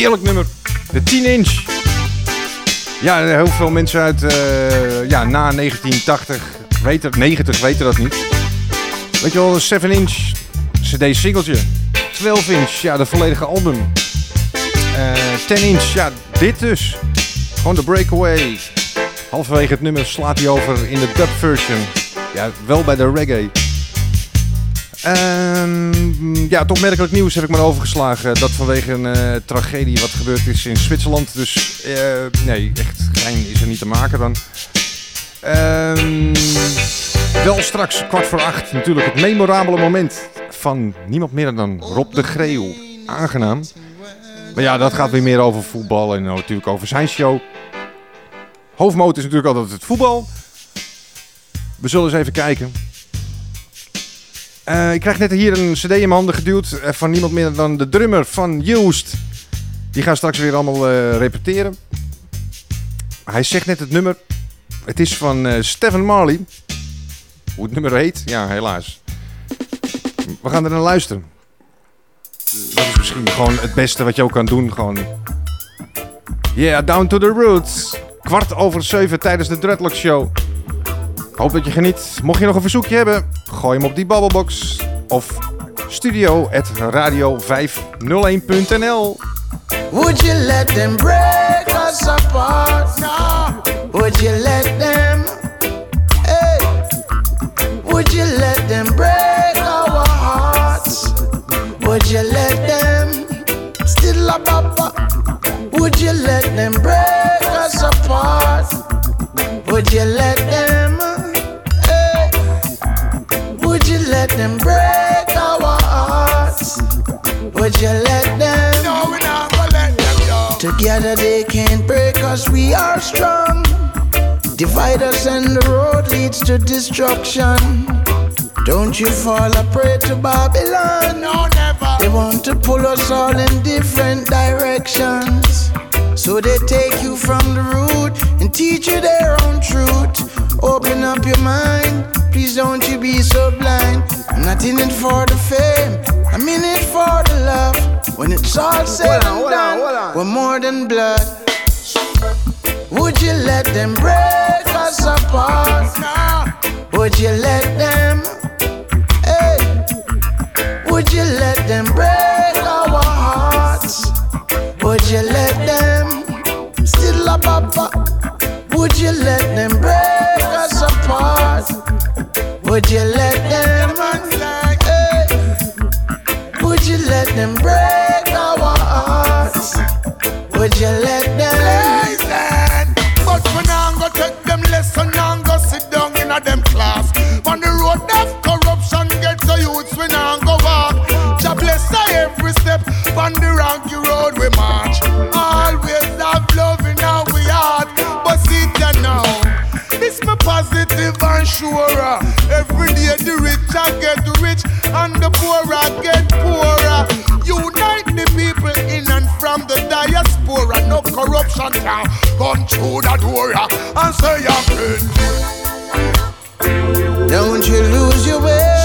Heerlijk nummer. De 10 inch. Ja, heel veel mensen uit eh, ja, na 1980, weten, 90 weten dat niet. Weet je wel, een 7 inch CD-singeltje. 12 inch, ja, de volledige album. Eh 10 inch, ja, dit dus. Gewoon de breakaway. Halverwege het nummer slaat hij over in de dub version. Ja, wel bij de reggae. Ehm, ja, toch merkelijk nieuws heb ik maar overgeslagen. Dat vanwege een eh, tragedie wat gebeurd is in Zwitserland. Dus eh, nee, echt gein is er niet te maken dan. Ehm, wel straks kwart voor acht natuurlijk het memorabele moment van niemand meer dan Rob de Greeuw. Aangenaam. Maar ja, dat gaat weer meer over voetbal en natuurlijk over zijn show. Hoofdmoot is natuurlijk altijd het voetbal. We zullen eens even kijken. Eh, ik krijg net hier een cd in mijn handen geduwd eh, van niemand meer dan de drummer van Used. Die gaan straks weer allemaal eh, repeteren. Hij zegt net het nummer. Het is van eh Stephen Marley. Hoe het nummer heet? Ja, helaas. We gaan er naar luisteren. Dat is misschien gewoon het beste wat je ook kan doen. Gewoon. Yeah, down to the roots. Kwart over zeven tijdens de Dreadlock Show. Hoop dat je geniet. Mocht je nog een verzoekje hebben, gooi hem op die babbelbox. Of studio radio 501.nl. Would you let them break us apart? No. Would you let them? Hey. Would you let them break our hearts? Would you let them? Still a papa. Would you let them break us apart? Would you let them? Them break our hearts? Would you let them? No, we're not gonna let them go. Together they can't break us, we are strong. Divide us and the road leads to destruction. Don't you fall a prey to Babylon. No, never. They want to pull us all in different directions. So they take you from the root and teach you their own truth. Open up your mind, please don't you be so blind. I'm not in it for the fame, I'm in it for the love. When it's all said Hold on, and hold on, done, hold on. we're more than blood. Would you let them break us apart? Would you let them? Hey, would you let them break our hearts? Would you let them? Still a papa. Would you let them break? Would you let them? Hey, would you let them break our hearts? Would you let them? Listen, but we now go take them lesson and go sit down in a them class. On the road of corruption, get the youths we now go walk. Jah bless every step on the rocky road we march. Positive and sure. Every day the rich I get rich and the poor I get poorer. Unite the people in and from the diaspora. No corruption can come through the door and say I'm Don't you lose your way.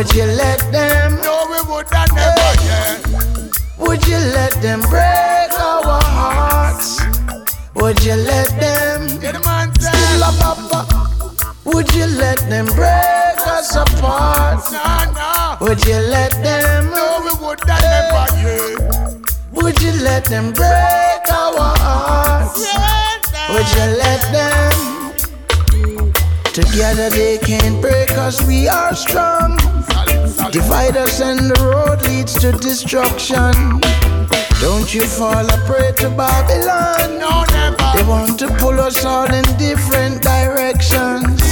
Would you let them? No, we would not never, yeah. Would you let them break our hearts? Would you let them? Still a papa. Would you let them break us apart? No, no. Would you let them? No, we would not never, yeah. Would you let them break our hearts? Would you let them? Together they can't break us, we are strong. Divide us and the road leads to destruction. Don't you fall a prey to Babylon. No, never. They want to pull us all in different directions.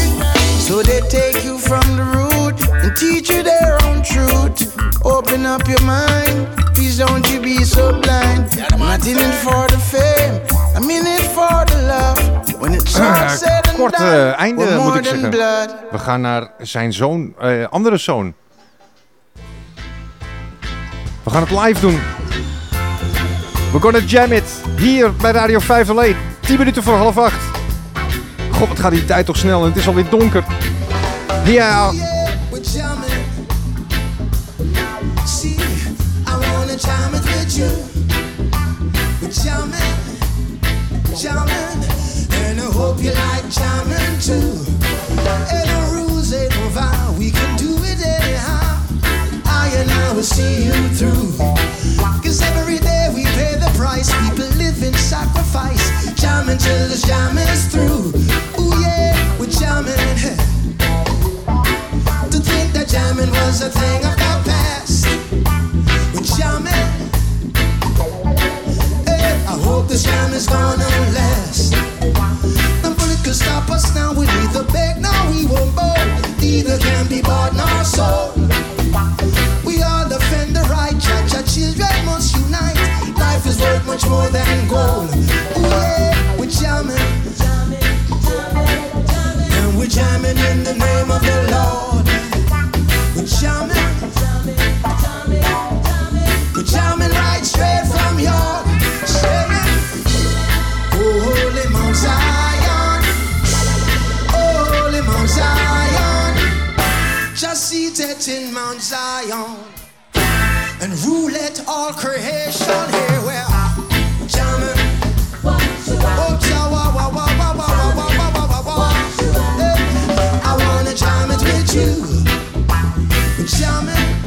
So they take you from the root and teach you their own truth. Open up your mind, please don't you be so blind. I'm not in it for the fame, I'm in it for the love. When it's all said and Kort eh, einde moet ik zeggen. blood. We gaan naar zijn zoon, eh, andere zoon. We gaan het live doen. We're gonna jam it. Hier bij Radio 501. 10 minuten voor half 8. God, wat gaat die tijd toch snel en het is alweer donker. Ja. Jamming. See, hope you like jamming too. Ain't no rules, ain't vow, we can do it anyhow. I and I will see you through. Cause every day we pay the price, people live in sacrifice. Jamming till the jam is through. Ooh yeah, we're jamming. To think that jamming was a thing of the past. We're jamming. Hey, I hope this jam is gonna last. Nobody could stop us now. We neither beg nor we won't bow. Neither can be bought nor sold. We all defend the right. Our children must unite. Life is worth much more than gold. Ooh, yeah, we're jamming. And we're jamming in the name of the Lord. And rule it all creation here. Where. Oh, I wanna jam it with you. Jamming.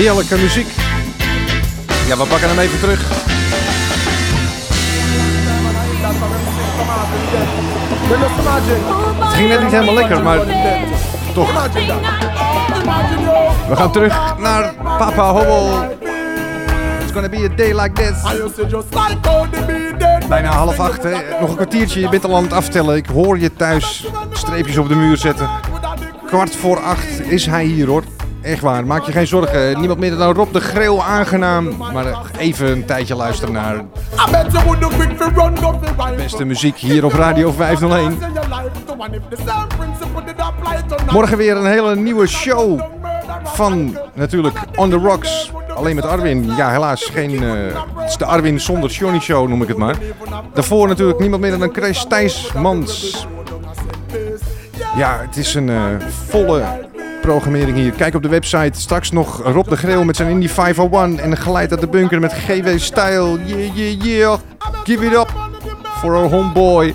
Heerlijke muziek. Ja, we pakken hem even terug. Het ging net niet helemaal lekker, maar toch. We gaan terug naar Papa Hobbel. It's gonna be a day like this. Bijna half acht. Nog een kwartiertje, je bent al aan het aftellen. Ik hoor je thuis streepjes op de muur zetten. Kwart voor acht is hij hier, hoor. Echt waar, maak je geen zorgen. Niemand meer dan Rob de Greeuw aangenaam. Maar even een tijdje luisteren naar beste muziek hier op Radio 501. Say your life to one if the same principle did apply to now. Morgen weer een hele nieuwe show van natuurlijk On The Rocks. Alleen met Arwin. Ja, helaas geen... eh, het is de Arwin zonder Johnny Show, noem ik het maar. Daarvoor natuurlijk niemand minder dan Chris Thijsmans. Ja, het is een eh, volle programmering hier. Kijk op de website. Straks nog Rob de Greel met zijn Indie 501. En geleid uit de bunker met GW Style. Yeah, yeah, yeah. Give it up for our homeboy.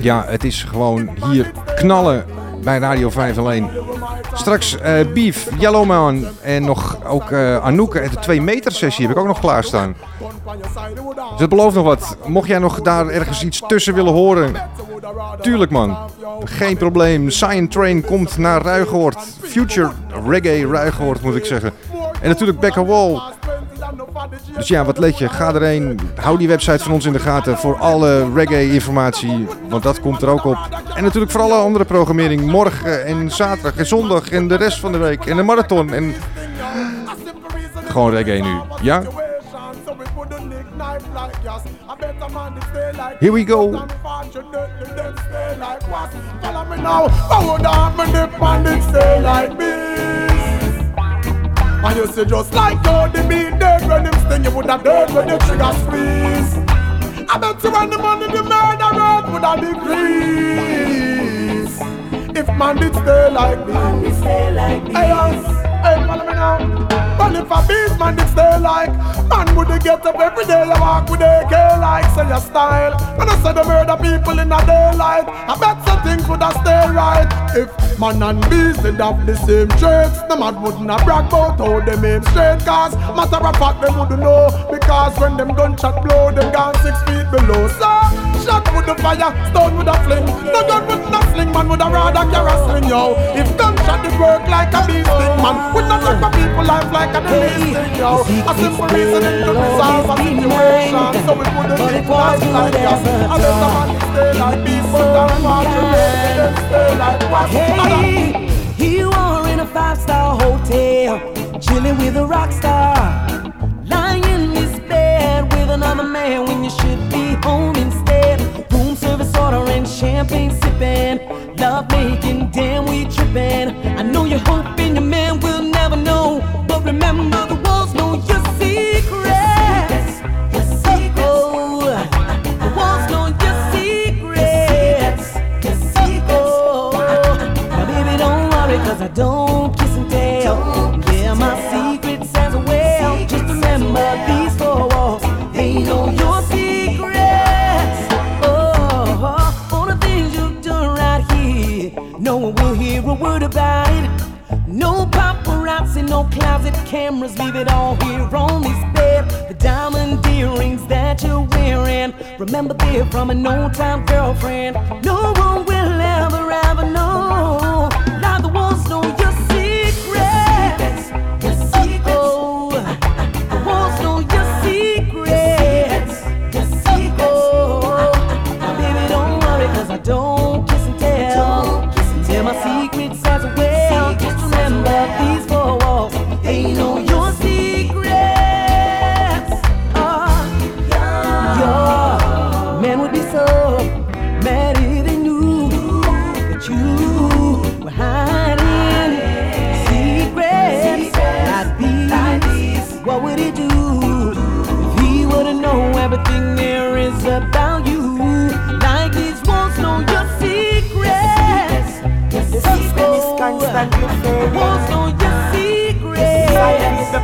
Ja, het is gewoon hier knallen bij Radio 501. Straks eh, Beef, Yellowman en nog ook eh Anouk uit de 2 meter sessie heb ik ook nog klaarstaan. Dus het belooft nog wat. Mocht jij nog daar ergens iets tussen willen horen, tuurlijk man. Geen probleem. Cyan Train komt naar Ruigoord. Future Reggae Ruigoord moet ik zeggen. En natuurlijk Becca Wall. Dus ja, wat let je? Ga erheen. Hou die website van ons in de gaten voor alle reggae-informatie. Want dat komt er ook op. En natuurlijk voor alle andere programmering. Morgen en zaterdag en zondag en de rest van de week. En de marathon. En gewoon reggae nu. Ja? Here we go. And you see just like how the beat dead when him sting, you would have dead when the trigger squeeze. I bet you when the money the murder rate would have decreased. If man did stay like this, stay like this. Hey, yes. Hey, follow me now. But if a beast man did stay like, man would they get up every day, you walk with AK like, say your style. And I say the murder people in a daylight. I bet some things would have stay right. If man and beast did have the same traits, the man wouldn't have brag about how them aim straight. Cause matter of fact, they wouldn't know. Because when them gunshot blow, them gone six feet below. So, shot with the fire, stone with a fling. No gun with a fling, man would have rather carry a sling, yo. If gunshot did work like a beast thing, man would not take my people life like a beast thing, yo. A simple reason it to resolve a situation, so it wouldn't be like like us. I let the man stay like but I'm watching them stay like what? Hey, you are in a five-star hotel, chilling with a rock star, lying in this bed with another man when you should be home instead. Champagne sipping, love making, damn we tripping. I know you're hoping your man will never know, but remember the walls know your secrets. Your secrets. The walls know your secrets. Your secrets. Now baby don't worry cause I don't kiss and tell. No closet cameras. Leave it all here on this bed. The diamond earrings that you're wearing. Remember they're from an old time girlfriend. No one will ever, ever know. Now the walls know your secrets. Your secrets. The walls know your secrets. Now baby don't I don't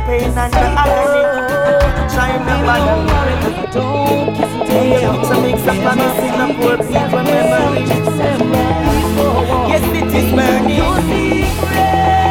pain and the agony. China bad It's a mix of promising and poor people memories. Yes, it is burning.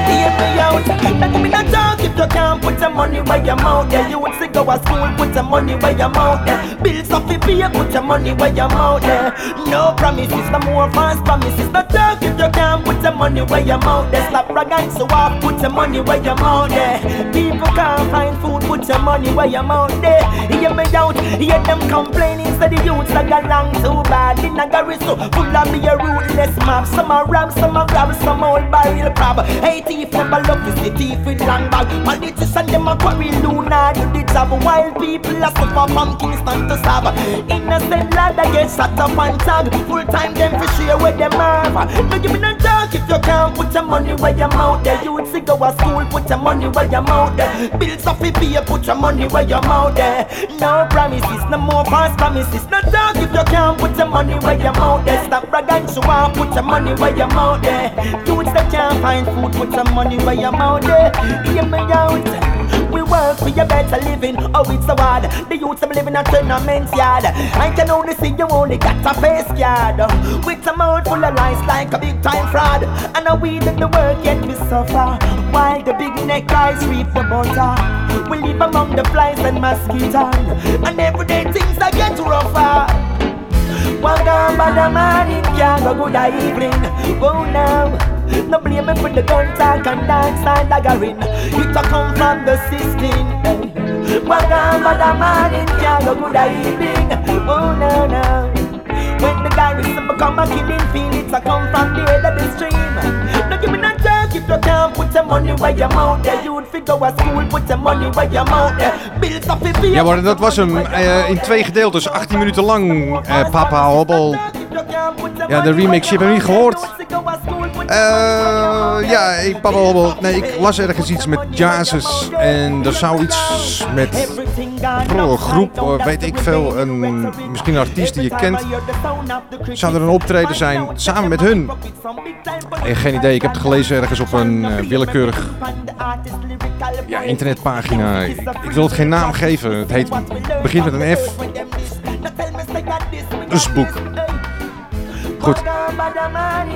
Hear me out. Now me no talk if you can't put your money where your mouth. Yeah, you go to school, put your money where your mouth there. Bills off the pay, put your money where your mouth there. No promises, no more false promises. No talk if you can't put your money where your mouth there. Slap rag and so off, put your money where your mouth there. People can't find food, put your money where your mouth there. Hear me out, hear them complaining, say the youths are got long too bad. In a garage so full of be a ruthless mob. Some are ram, some are grab, some old barrel crab. Hey thief, never love is the thief with long bag. Politics and them a quarry luna, do the job. Wild people are suffer from Kingston to Sab. Innocent lad that get shot up and tag. Full time them for share with them have. No give me no talk if you can't put your money where your mouth there. You would see go to school, put your money where your mouth there. Bills the pay, put your money where your mouth there. No promises, no more false promises. No talk if you can't put your money where your mouth there. Stop brag and show off, put your money where your mouth there. Youths that can't find food, put your money where your mouth there. Hear me out. We work for your better living. Oh, it's so hard. The youths them living a tournament yard. I can only see you only got a face card. With a mouth full of lies like a big time fraud. And a weed in the work yet we suffer. While the big neck guys reap the butter. We live among the flies and mosquitoes. And everyday things that get rougher. One gone by the man in can't go good evening. Oh now. No blame me for the gun talk and dance and daggering. It a come from the system. By the man in can't go good evening. Oh no no. When the garrison become a killing field, it's a come from the head of the stream. No give me no talk if you can't put your money where your mouth there. You'd figure a school, put your money where your mouth. Bills up if Ja, maar dat was hem eh, in twee gedeeltes, 18 minuten lang. eh, Papa Hobbel. Ja, de remix, je hebt hem niet gehoord. Eh, ja, ik. Nee, ik las ergens iets met jazzes. En er zou iets met een groep, weet ik veel. Een, misschien een artiest die je kent. Zou er een optreden zijn samen met hun? Eh, geen idee, ik heb het gelezen ergens op een eh, willekeurig ja, internetpagina. Ik, wil het geen naam geven. Het heet, begint met een F. Dus. Goed.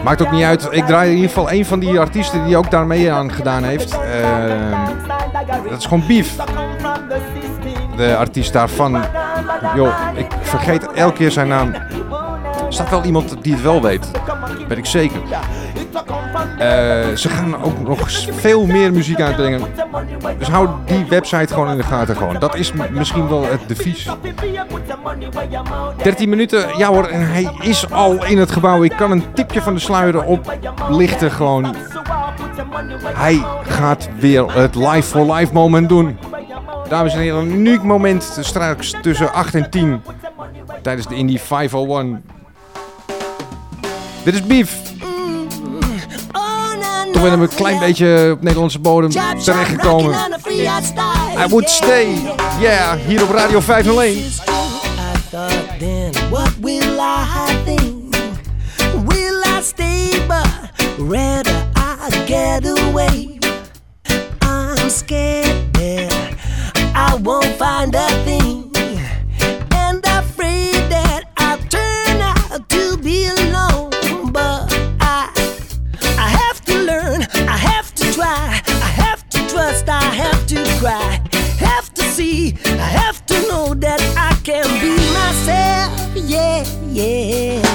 Maakt ook niet uit. Ik draai in ieder geval een van die artiesten die ook daarmee aan gedaan heeft. Ehm, dat is gewoon Beef. De artiest daarvan. Joh, ik vergeet elke keer zijn naam. Er staat wel iemand die het wel weet. Weet ik zeker. Eh, ze gaan ook nog veel meer muziek uitbrengen. Dus hou die website gewoon in de gaten. Gewoon. Dat is misschien wel het devies. 13 minuten, ja hoor, en hij is al in het gebouw. Ik kan een tipje van de sluier oplichten gewoon. Hij gaat weer het live for live moment doen. Dames en heren, een uniek moment straks tussen 8 en 10 tijdens de Indie 501. Dit is Beef. Toch weer een klein beetje op Nederlandse bodem terechtgekomen. I would stay. Yeah, hier op Radio 501. thought then, what will I think? Will I stay, but rather I get away? I'm scared that I won't find yeah,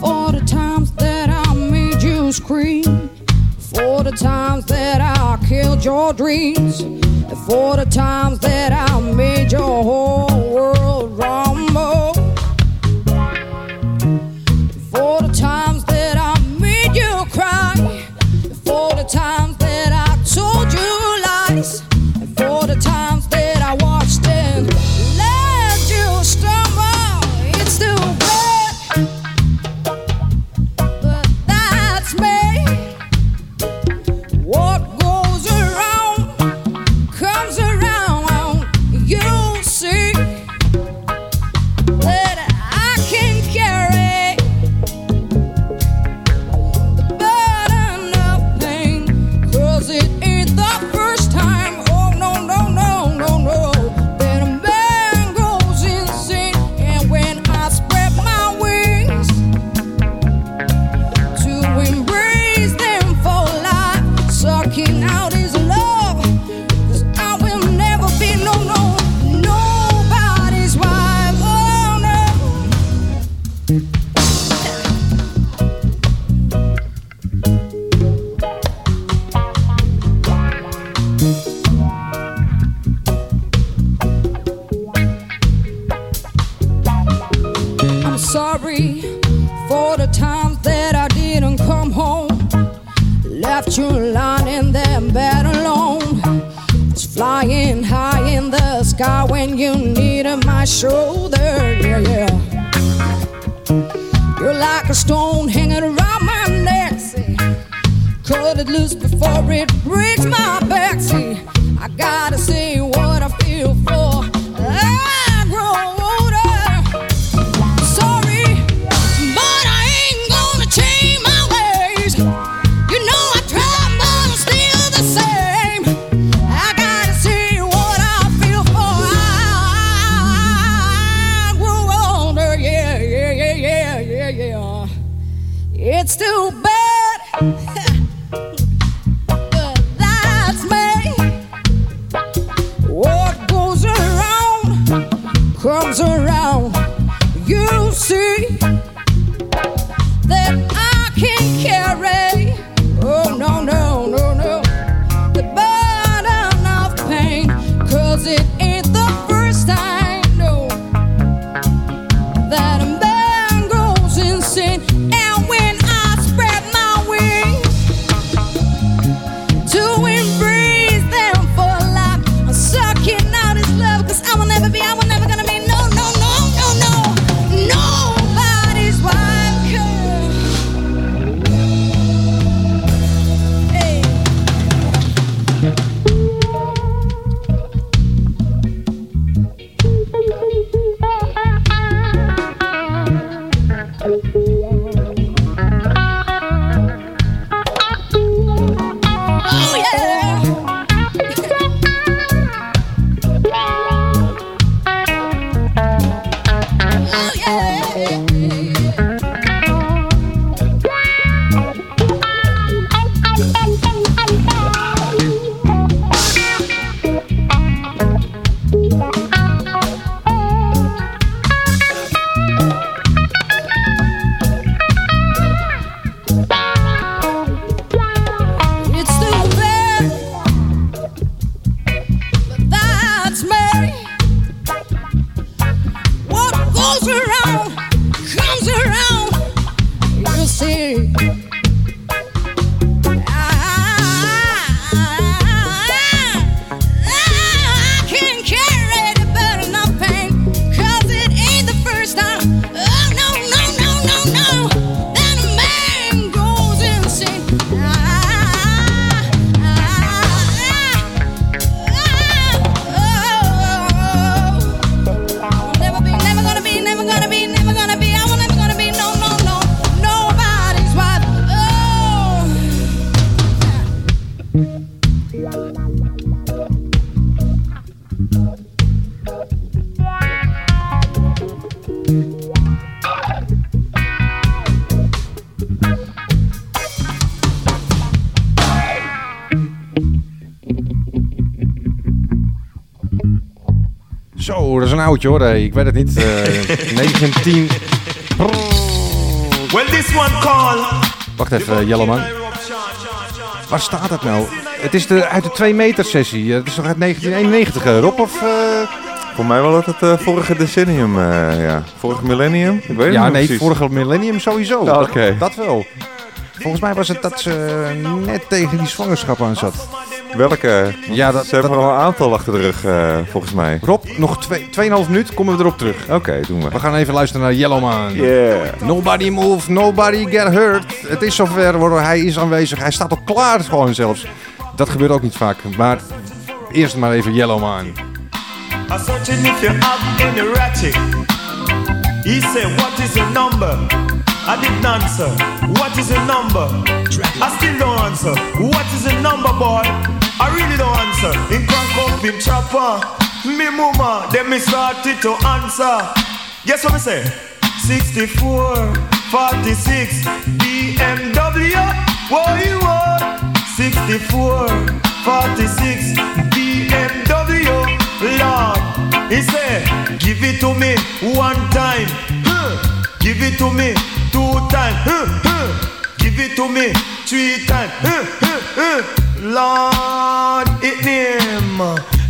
For the times that I made you scream, for the times that I killed your dreams, for the times that I made your whole Dat oudje hoor. Hey. Ik weet het niet. Eh *laughs* 19. Well, this one call. Wacht even, Yellowman. Waar staat het nou? Het is de, uit de 2 meter sessie. Het is toch uit 1991, eh, Rob? Of, eh? Voor mij wel het eh, vorige decennium, eh, ja. Vorige millennium? Ik weet het Ja, niet nee, precies. vorige millennium sowieso. Ja, Dat- oké. Dat, wel. Volgens mij was het dat ze net tegen die zwangerschap aan zat. Welke? Ja, dat, Ze hebben er al een aantal achter de rug, eh, volgens mij. Rob, nog twee- 2,5 minuut komen we erop terug. Oké, doen we. We gaan even luisteren naar Yellowman. Yeah. Nobody move, nobody get hurt. Het is zover, hoor. hij is aanwezig. Hij staat al klaar gewoon zelfs. Dat gebeurt ook niet vaak. Maar eerst maar even Yellowman. I searching if you're up in the ratchet. He said, What is your number? I didn't answer. What is your number? I still don't answer. What is your number, boy? I really don't answer. In crank up in chopper. Me mama, then me started to answer. Guess what I say? 64, 46, BMW. What you want? 64, 46, BMW. Lord, he said, give it to me one time. Huh. Give it to me two times. Huh, huh. Give it to me three times. Huh, huh, huh. Lord, it name.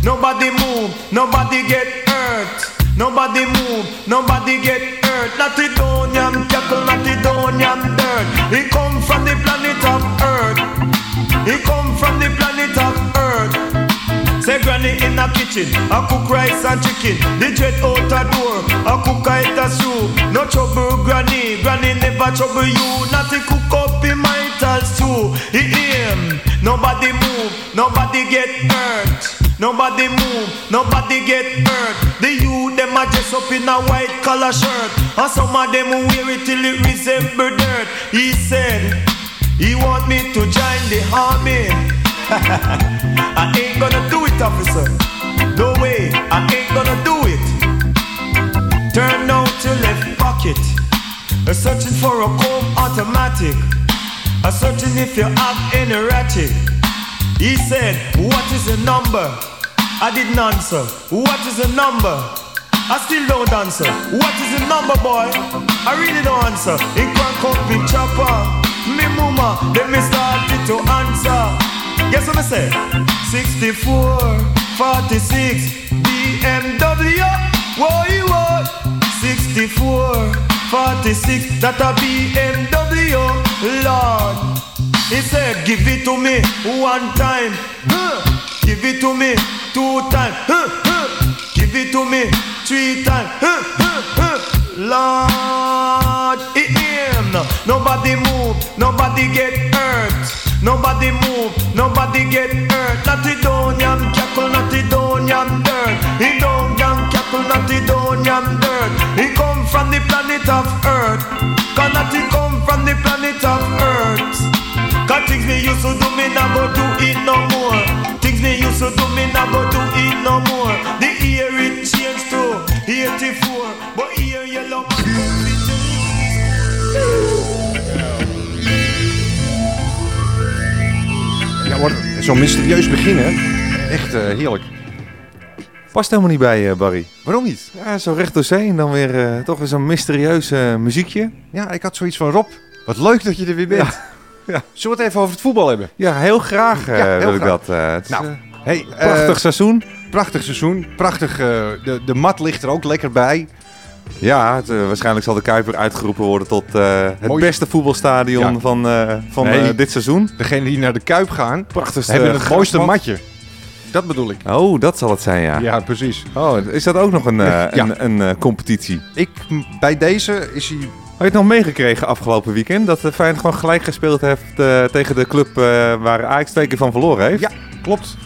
Nobody move, nobody get hurt. Nobody move, nobody get hurt. Not the donium cattle, not the donium dirt. He come from the planet of Earth. He come from Say granny in the kitchen, I cook rice and chicken. The dread out the door, I cook a eat a stew. No trouble granny, granny never trouble you. Not to cook up in my stew. He aim, nobody move, nobody get burnt. Nobody move, nobody get hurt. The youth them a dress up in a white collar shirt, and some of them wear it till it resemble dirt. He said he want me to join the army. *laughs* I ain't gonna do it, officer. No way, I ain't gonna do it. Turn out your left pocket. I'm searching for a comb automatic. I'm searching if you have any ratchet. He said, What is the number? I didn't answer. What is the number? I still don't answer. What is the number, boy? I really don't answer. In crank up in chopper. Me mama, then me started to answer. Guess what I say? 64, 46, BMW. What you want? 64, 46, that a BMW. Lord. He said, give it to me one time. Huh. Give it to me two times. Huh, huh. Give it to me three times. Huh, huh, huh. Lord, him. Nobody move, nobody get hurt. Nobody move, nobody get hurt. Not the donium cackle, not the donium dirt. He don't gang cackle, not the donium dirt. He come from the planet of Earth. Cause not he come from the planet of Earth. Cause things me used to do, me not go do it no more. Things me used to do, me not go do it no more. The year it changed to 84, but wordt zo'n mysterieus beginnen. Echt eh, heerlijk. Past helemaal niet bij, Barry. Waarom niet? Ja, zo recht door zee en dan weer eh, toch weer zo'n mysterieus eh, muziekje. Ja, ik had zoiets van Rob. Wat leuk dat je er weer bent. Ja. *laughs* Zullen we het even over het voetbal hebben? Ja, heel graag Ja, heel wil ik dat. is, Nou, hey, prachtig seizoen. Prachtig seizoen. Prachtig. de, de mat ligt er ook lekker bij. Ja, het, eh, waarschijnlijk zal de Kuiper uitgeroepen worden tot eh, het Mooi. beste voetbalstadion Ja. van, eh, van Nee. dit seizoen. Degene die naar de Kuip gaan, Prachtigste hebben het mooiste matje. Dat bedoel ik. Oh, dat zal het zijn, ja. Ja, precies. Oh, is dat ook nog een, Ja. een, een competitie? Ik, bij deze is hij... Had je het nog meegekregen afgelopen weekend? Dat Feyenoord gewoon gelijk gespeeld heeft tegen de club waar Ajax twee keer van verloren heeft? Ja, klopt.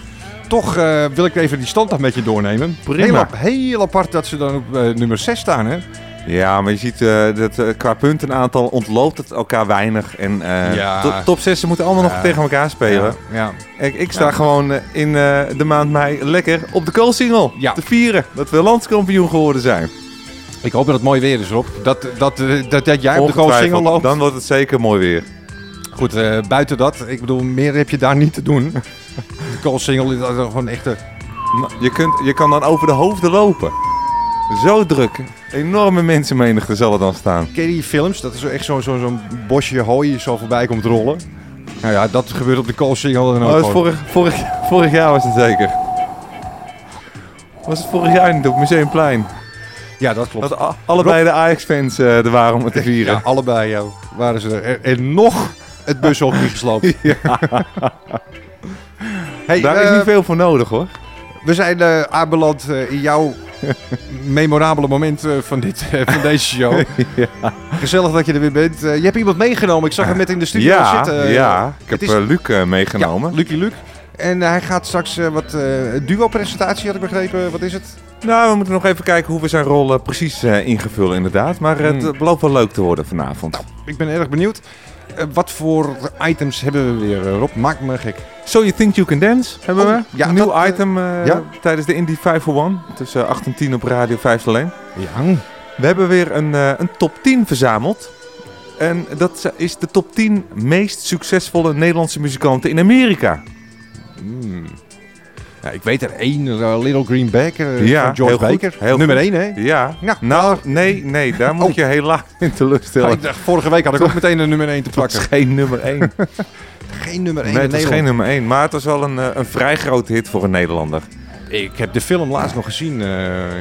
Toch eh, wil ik even die stand nog met je doornemen. Prima. Heel, ap- heel apart dat ze dan op eh, nummer 6 staan, hè? Ja, maar je ziet eh, dat qua puntenaantal ontloopt het elkaar weinig. En Ja. to- top 6 ze moeten allemaal nog tegen elkaar spelen. Ja, ja. Ik, ik sta Ja. gewoon in de maand mei lekker op de koolsingel te vieren. Dat we landskampioen geworden zijn. Ik hoop dat het mooi weer is, Rob. Dat, dat, dat, dat jij op de goalsingel loopt. Dan wordt het zeker mooi weer. Goed, eh, buiten dat, ik bedoel, meer heb je daar niet te doen. *laughs* De is dat is gewoon echt... eh, Je, kunt, je kan dan over de hoofden lopen. Zo druk. Enorme mensenmenigte zal er dan staan. Ken je die films? Dat is zo echt zo'n zo, zo'n bosje hooi zo voorbij komt rollen. Nou ja, dat gebeurt op de goalsingel. En Oh, ook vorig, vorig, vorig jaar was het zeker. Was het vorig jaar niet op Museumplein? Ja, dat klopt. Dat allebei de Ajax-fans eh, er waren om het te vieren. Ja, allebei ja, waren ze er. En, en nog het bushokje gesloopt. *laughs* Ja. Hey, Daar is eh, niet veel voor nodig hoor. We zijn eh, aanbeland eh, in jouw *laughs* memorabele moment van, dit, van deze show. *laughs* Gezellig dat je er weer bent. Je hebt iemand meegenomen. Ik zag hem net in de studio ja, zitten. Ja, ik het heb is- Luc meegenomen. Ja, Lucky Luke. En hij gaat straks wat duo-presentatie, had ik begrepen. Wat is het? Nou, we moeten nog even kijken hoe we zijn rol precies ingevuld inderdaad. Maar het Hmm. eh, belooft wel leuk te worden vanavond. Ik ben erg benieuwd. Eh, wat voor items hebben we weer, eh, Rob? Maak me gek. So You Think You Can Dance hebben Oh, we. ja, een nieuw dat, eh, item ja. tijdens de Indie 501. Tussen 8 en 10 op Radio 5 alleen. Ja. We hebben weer een, een top 10 verzameld. En dat is de top 10 meest succesvolle Nederlandse muzikanten in Amerika. Hmm. Ja, ik weet er één, eh, Little Green Bag eh, Ja, van George heel Baker. heel Nummer goed. één, hè? Ja. Ja. Nou, nee, nee, daar moet Oh. je helaas in teleurstellen. Ik dacht, vorige week had ik ook meteen een nummer 1 te pakken. geen nummer 1. *laughs* Geen nummer 1 nee, het Nederland. geen nummer 1. Maar het was wel een, eh, een vrij grote hit voor een Nederlander. Ik heb de film laatst nog gezien. eh,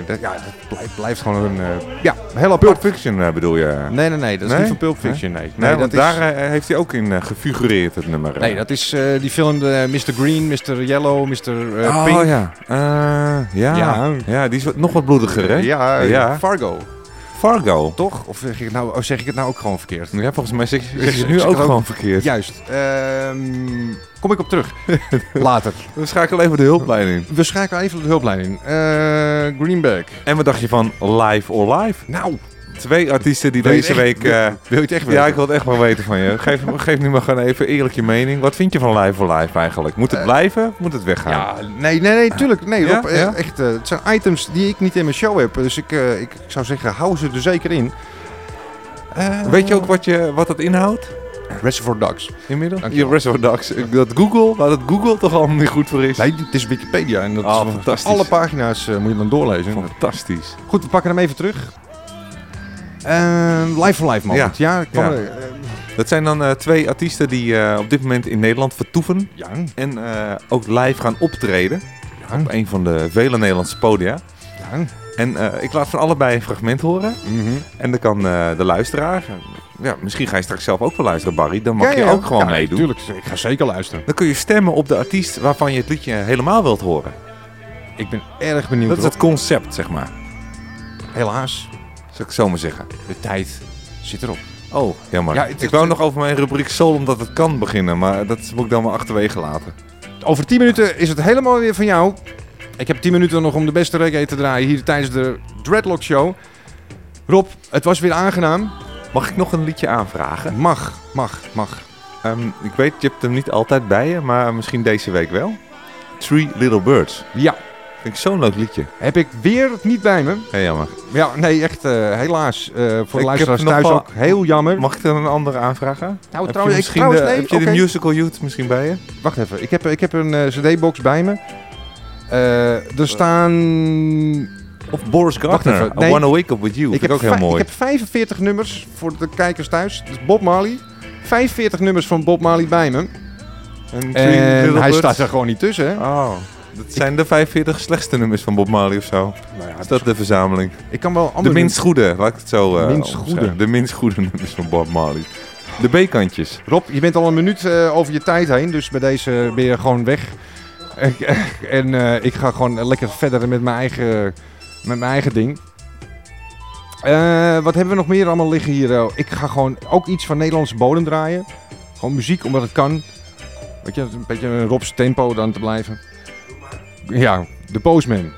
dat, ja, dat blijft, blijft gewoon een... eh, ja, heel Pulp. Fiction eh, bedoel je? Nee, nee, nee. Dat is Nee? niet van Pulp Fiction, nee. Nee, Nee, want dat is, daar heeft hij ook in gefigureerd, het nummer. nee, dat is die film Mr. Green, Mr. Yellow, Mr. oh Pink. ja. Ja. Ja. ja. die is nog wat bloediger, hè? Ja, ja. Fargo. Fargo. Toch? Of zeg ik het nou, oh, zeg ik het nou ook gewoon verkeerd? Ja, volgens mij zeg je Zeg- zeg je het nu zeg ook gewoon verkeerd. Juist. Ehm, kom ik op terug. *laughs* Later. We schakelen even de hulplijn in. We schakelen even de hulplijn in. Eh Greenback. En wat dacht je van Live or Live? Nou, Twee artiesten die deze echt- week... eh, wil- wil je het echt Ja, weten? ik wil het echt wel weten van je. Geef, geef nu maar gewoon even eerlijk je mening. Wat vind je van Live or Live eigenlijk? Moet het blijven of moet het weggaan? ja, nee, nee, nee, tuurlijk. Nee, Ja? Rob, eh, Ja? echt, eh, het zijn items die ik niet in mijn show heb. Dus ik, eh, ik zou zeggen, hou ze er zeker in. Eh, Weet je ook wat, je, wat dat inhoudt? Reservoir Dogs. Inmiddels? Je Reservoir Dogs. Dat Google, waar dat Google toch allemaal niet goed voor is. Nee, het is Wikipedia. En dat Oh, is fantastisch. Alle pagina's eh, moet je dan doorlezen. Fantastisch. Goed, we pakken hem even terug. Eh, live for live moment. Ja, kwam Ja. er, eh, Dat zijn dan eh, twee artiesten die eh, op dit moment in Nederland vertoeven. ja. En ook live gaan optreden. Ja. Op een van de vele Nederlandse podia. Ja. En ik laat van allebei een fragment horen. Mhm. En dan kan de luisteraar... Ja, misschien ga je straks zelf ook wel luisteren, Barry. Dan mag je ook gewoon Ja, meedoen. Tuurlijk, ik ga zeker luisteren. Dan kun je stemmen op de artiest waarvan je het liedje helemaal wilt horen. Ik ben erg benieuwd. Dat is het concept, zeg maar. Helaas, Zal ik zo maar zeggen. de tijd zit erop. Oh, jammer. Ja, het- ik wou nog over mijn rubriek Soul omdat het kan beginnen. Maar dat moet ik dan maar achterwege laten. Over 10 minuten is het helemaal weer van jou. Ik heb 10 minuten nog om de beste reggae te draaien hier tijdens de Dreadlock Show. Rob, het was weer aangenaam. Mag ik nog een liedje aanvragen? Mag, mag, mag. Ehm, ik weet, je hebt hem niet altijd bij je, maar misschien deze week wel. Three Little Birds. Ja, Vind ik zo'n leuk liedje. heb ik weer niet bij me. Heel jammer. Ja, nee, echt eh, helaas. eh, voor Ik de luisteraars thuis ook heel jammer. Mag ik dan een andere aanvragen? Nou, Heb trouwens, je ik- misschien trouwens, de, nee, heb je oké. de Musical Youth misschien bij je? Wacht even, ik heb, ik heb een eh, cd-box bij me. Eh, er staan... Of Boris Gardner, even, I nee. Wanna Wake Up With You. Ik Vind heb, ik ook heel mooi. ik heb 45 nummers voor de kijkers thuis. Dus Bob Marley. 45 nummers van Bob Marley bij me. En En hij staat er gewoon niet tussen. Hè? Oh. Dat zijn de 45 slechtste nummers van Bob Marley of zo. is dat de verzameling? Ik kan wel De andere minst goede, laat ik het zo eh, Minst goede. De minst goede nummers van Bob Marley. De B-kantjes. Rob, je bent al een minuut eh, over je tijd heen, dus bij deze ben je gewoon weg. Ik- en eh, ik ga gewoon lekker verder met mijn eigen, met mijn eigen ding. Eh, wat hebben we nog meer allemaal liggen hier? eh? ik ga gewoon ook iets van Nederlandse bodem draaien. Gewoon muziek, omdat het kan. Weet je, een beetje een Rob's tempo dan te blijven. Ja, de Postman.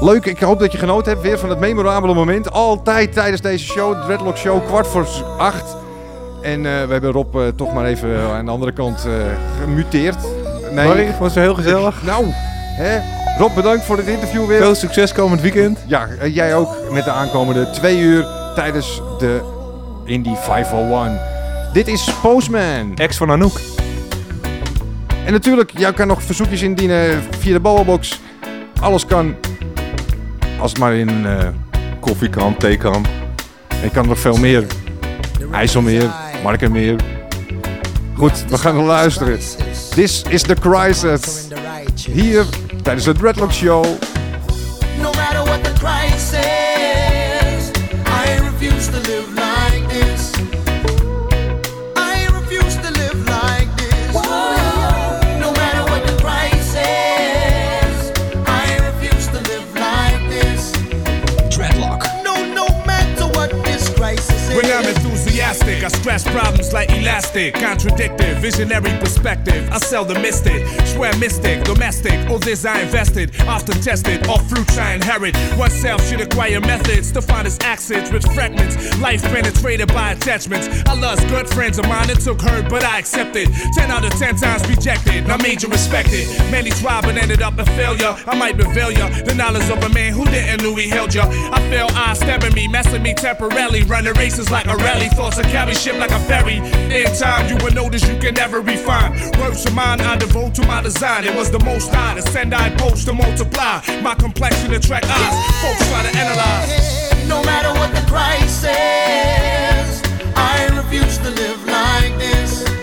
Leuk, ik hoop dat je genoten hebt weer van het memorabele moment. Altijd tijdens deze show, de Dreadlock Show, kwart voor acht. En eh, we hebben Rob eh, toch maar even eh, aan de andere kant gemuteerd. Barry, was heel gezellig. Nou, hè? Rob, bedankt voor dit interview weer. Veel succes komend weekend. Ja, jij ook met de aankomende twee uur tijdens de Indie 501. Dit is Postman. Ex van Anouk. En natuurlijk, jij kan nog verzoekjes indienen via de Boabox. Alles kan. Als het maar in een eh, koffiekan, theekan. Ik kan nog veel meer. IJsselmeer, Markenmeer. Goed, we gaan luisteren. This is the crisis. Hier tijdens de Dreadlock Show. twisted, contradicted, Visionary perspective. I sell the mystic, swear mystic, domestic. All this I invested, often tested. All fruits I inherit. Oneself should acquire methods to find its accents with fragments. Life penetrated by attachments. I lost good friends of mine that took hurt, but I accepted. Ten out of ten times rejected. Made you respected. Many tried but ended up a failure. I might reveal ya the knowledge of a man who didn't know he held ya. I feel eyes stabbing me, messing me temporarily. Running races like a rally, thoughts to carry ship like a ferry. In time, you will notice you can never refine. Words of mine, I devote to my design. It was the most high to send, I post to multiply. My complexion attract eyes. Folks try to analyze. No matter what the crisis, I refuse to live like this.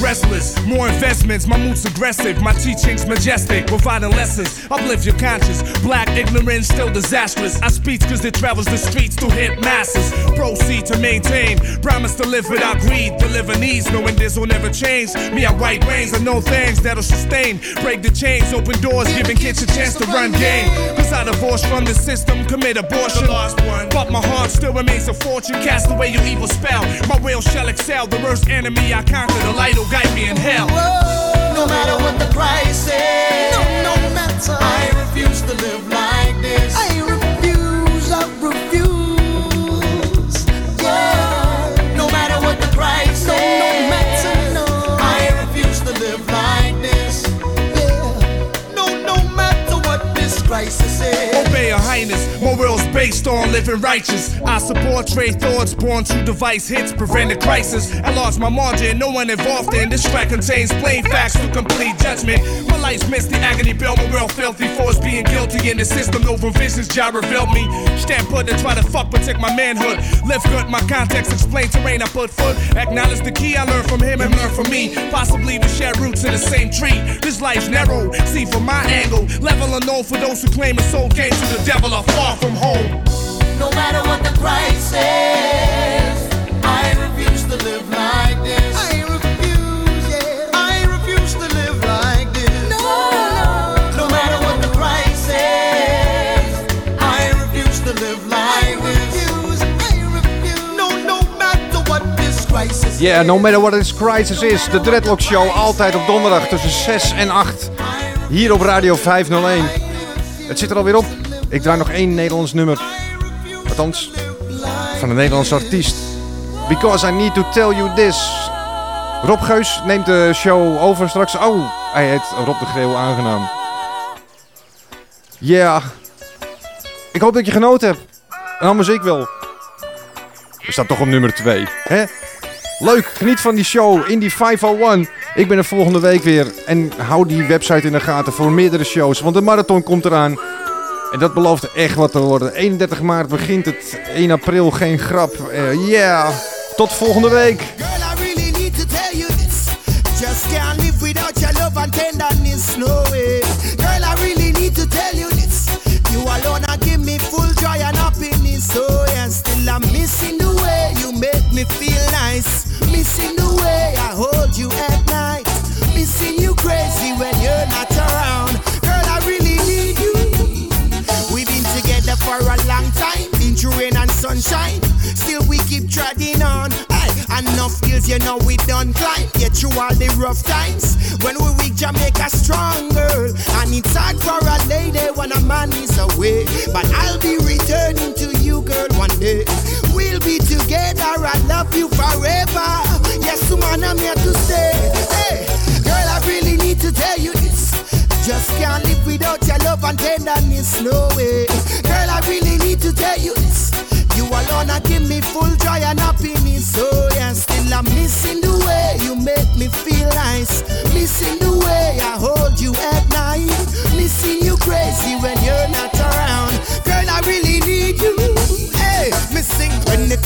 Restless, more investments, my mood's aggressive, my teaching's majestic, providing lessons, uplift your conscience. Black ignorance still disastrous. I speak cause it travels the streets to hit masses. Proceed to maintain, promise to live without greed, deliver needs, knowing this will never change. Me, I white rains, I know things that'll sustain. Break the chains, open doors, giving kids a chance to run game. Cause I divorced from the system, commit abortion. But my heart still remains a fortune, cast away your evil spell. My will shall excel, the worst enemy I conquer, the light will guide me in hell. No matter what the crisis, no, no matter. I refuse to live like this. Based on living righteous. I support trade thoughts born through device hits, prevent a crisis. I lost my margin, no one involved in this track contains plain facts to complete judgment. My life's missed the agony bill, my world filthy for us being guilty in the system. No visions, Jah revealed me. Stand put and try to fuck, protect my manhood. Live good, my context, explain terrain, I put foot. Acknowledge the key I learned from him and learn from me. Possibly we share roots in the same tree. This life's narrow, see from my angle. Level unknown for those who claim a soul gain to the devil are far from home. No matter what the price is, I refuse to live like this. I refuse, yeah. I refuse to live like this. No, no. No matter what the price is, I refuse to live like this. I refuse. No, no matter what this crisis Yeah, no matter what this crisis is. De Dreadlock Show altijd op donderdag tussen 6 en 8. Hier op Radio 501. Het zit er alweer op. Ik draai nog één Nederlands nummer. Althans, van een Nederlandse artiest. Because I need to tell you this. Rob Geus neemt de show over straks. Oh, hij heet Rob de Greeuw aangenaam. Ja. Ik hoop dat je genoten hebt. En anders ik wel. We staan toch op nummer 2. Hè? Leuk, geniet van die show in die 501. Ik ben er volgende week weer. En hou die website in de gaten voor meerdere shows. Want de marathon komt eraan. En dat belooft echt wat te worden. 31 maart begint het. 1 april geen grap. Eh, yeah. Tot volgende week. I really need to tell you this. Just can't live without your love and tenderness, no way. Girl, I really need to tell you this. You alone are give me full joy and happiness, oh yeah. Still I'm missing the way you make me feel nice. Missing the way I hold you at sunshine. Still we keep treading on. Hey, enough skills, you know we done climb. Get through all the rough times. When we reach Jamaica stronger, and it's hard for a lady when a man is away. But I'll be returning to you, girl, one day. We'll be together. I love you forever. Yes, man, I'm here to stay. Hey, girl, I really need to tell you this. Just can't live without your love and tenderness, no way. Girl, I really need to tell you this. Alone are give me full joy and happiness, oh yeah. Still I'm missing the way you make me feel nice. Missing the way I hold you at night. Missing you crazy when you're not around. Girl, I really need you.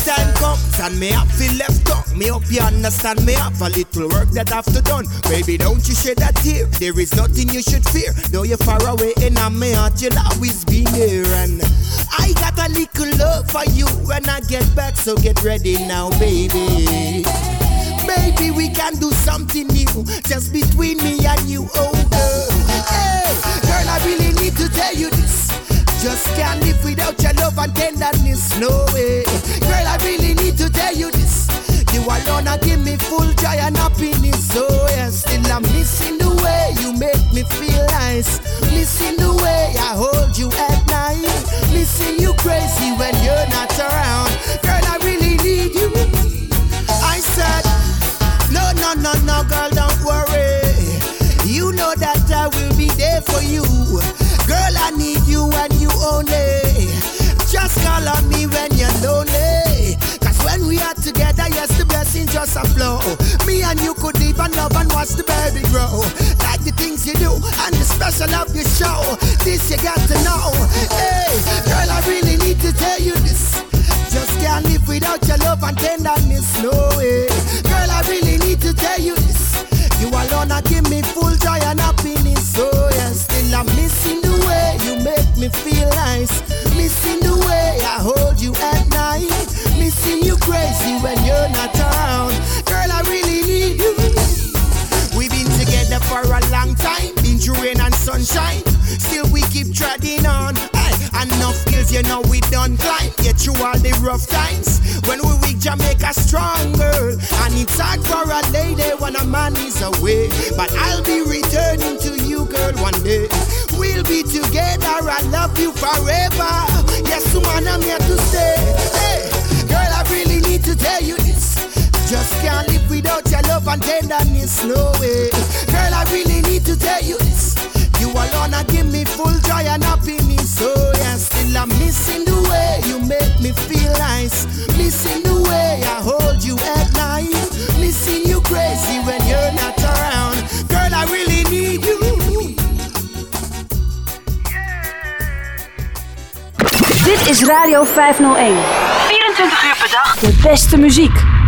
Time comes and me have feel left out. Me hope you understand me have a little work that have to done. Baby, don't you shed a tear. There is nothing you should fear. Though you're far away in my heart, you'll always be near. And I got a little love for you when I get back, so get ready now, baby. Baby, we can do something new just between me and you, oh girl. Hey, girl, I really need to tell you this. Just can't live without your love and tenderness, no way. Girl, I really need to tell you this. You alone are give me full joy and happiness, oh yeah. Still I'm missing the way you make me feel nice. Missing the way I hold you at night. Missing you crazy when you're not around. Girl, I really need you. I said, no, no, no, no, girl, don't worry. You know that I will be there for you. I need you and you only. Just call on me when you're lonely. Cause when we are together, yes, the blessings just a flow. Me and you could and love and watch the baby grow. Like the things you do and the special of your show. This you got to know. Hey, girl, I really need to tell you this. Just can't live without your love and tenderness, no way. Girl, I really need to tell you this. You alone are give me full joy and happiness, I'm missing the way you make me feel nice. Missing the way I hold you at night. Missing you crazy when you're not around. Girl, I really need you. We've been together for a long time, been through rain and sunshine. Still we keep treading on. Hey, you know we done climb. Get through all the rough times. When we reach Jamaica stronger, and it's hard for a lady when a man is away. But I'll be returning to you, girl, one day. We'll be together. I love you forever. Yes, man, I'm here to stay. Hey, girl, I really need to tell you this. Just can't live without your love and tenderness, no way. Girl, I really need to tell you this. You alone are give me full joy and happiness, oh yeah. Still I'm missing the way you make me feel nice. Missing the way I hold you at night. Missing you crazy when you're not around. Girl, I really need you. Dit is Radio 501. 24 uur per dag. De beste muziek.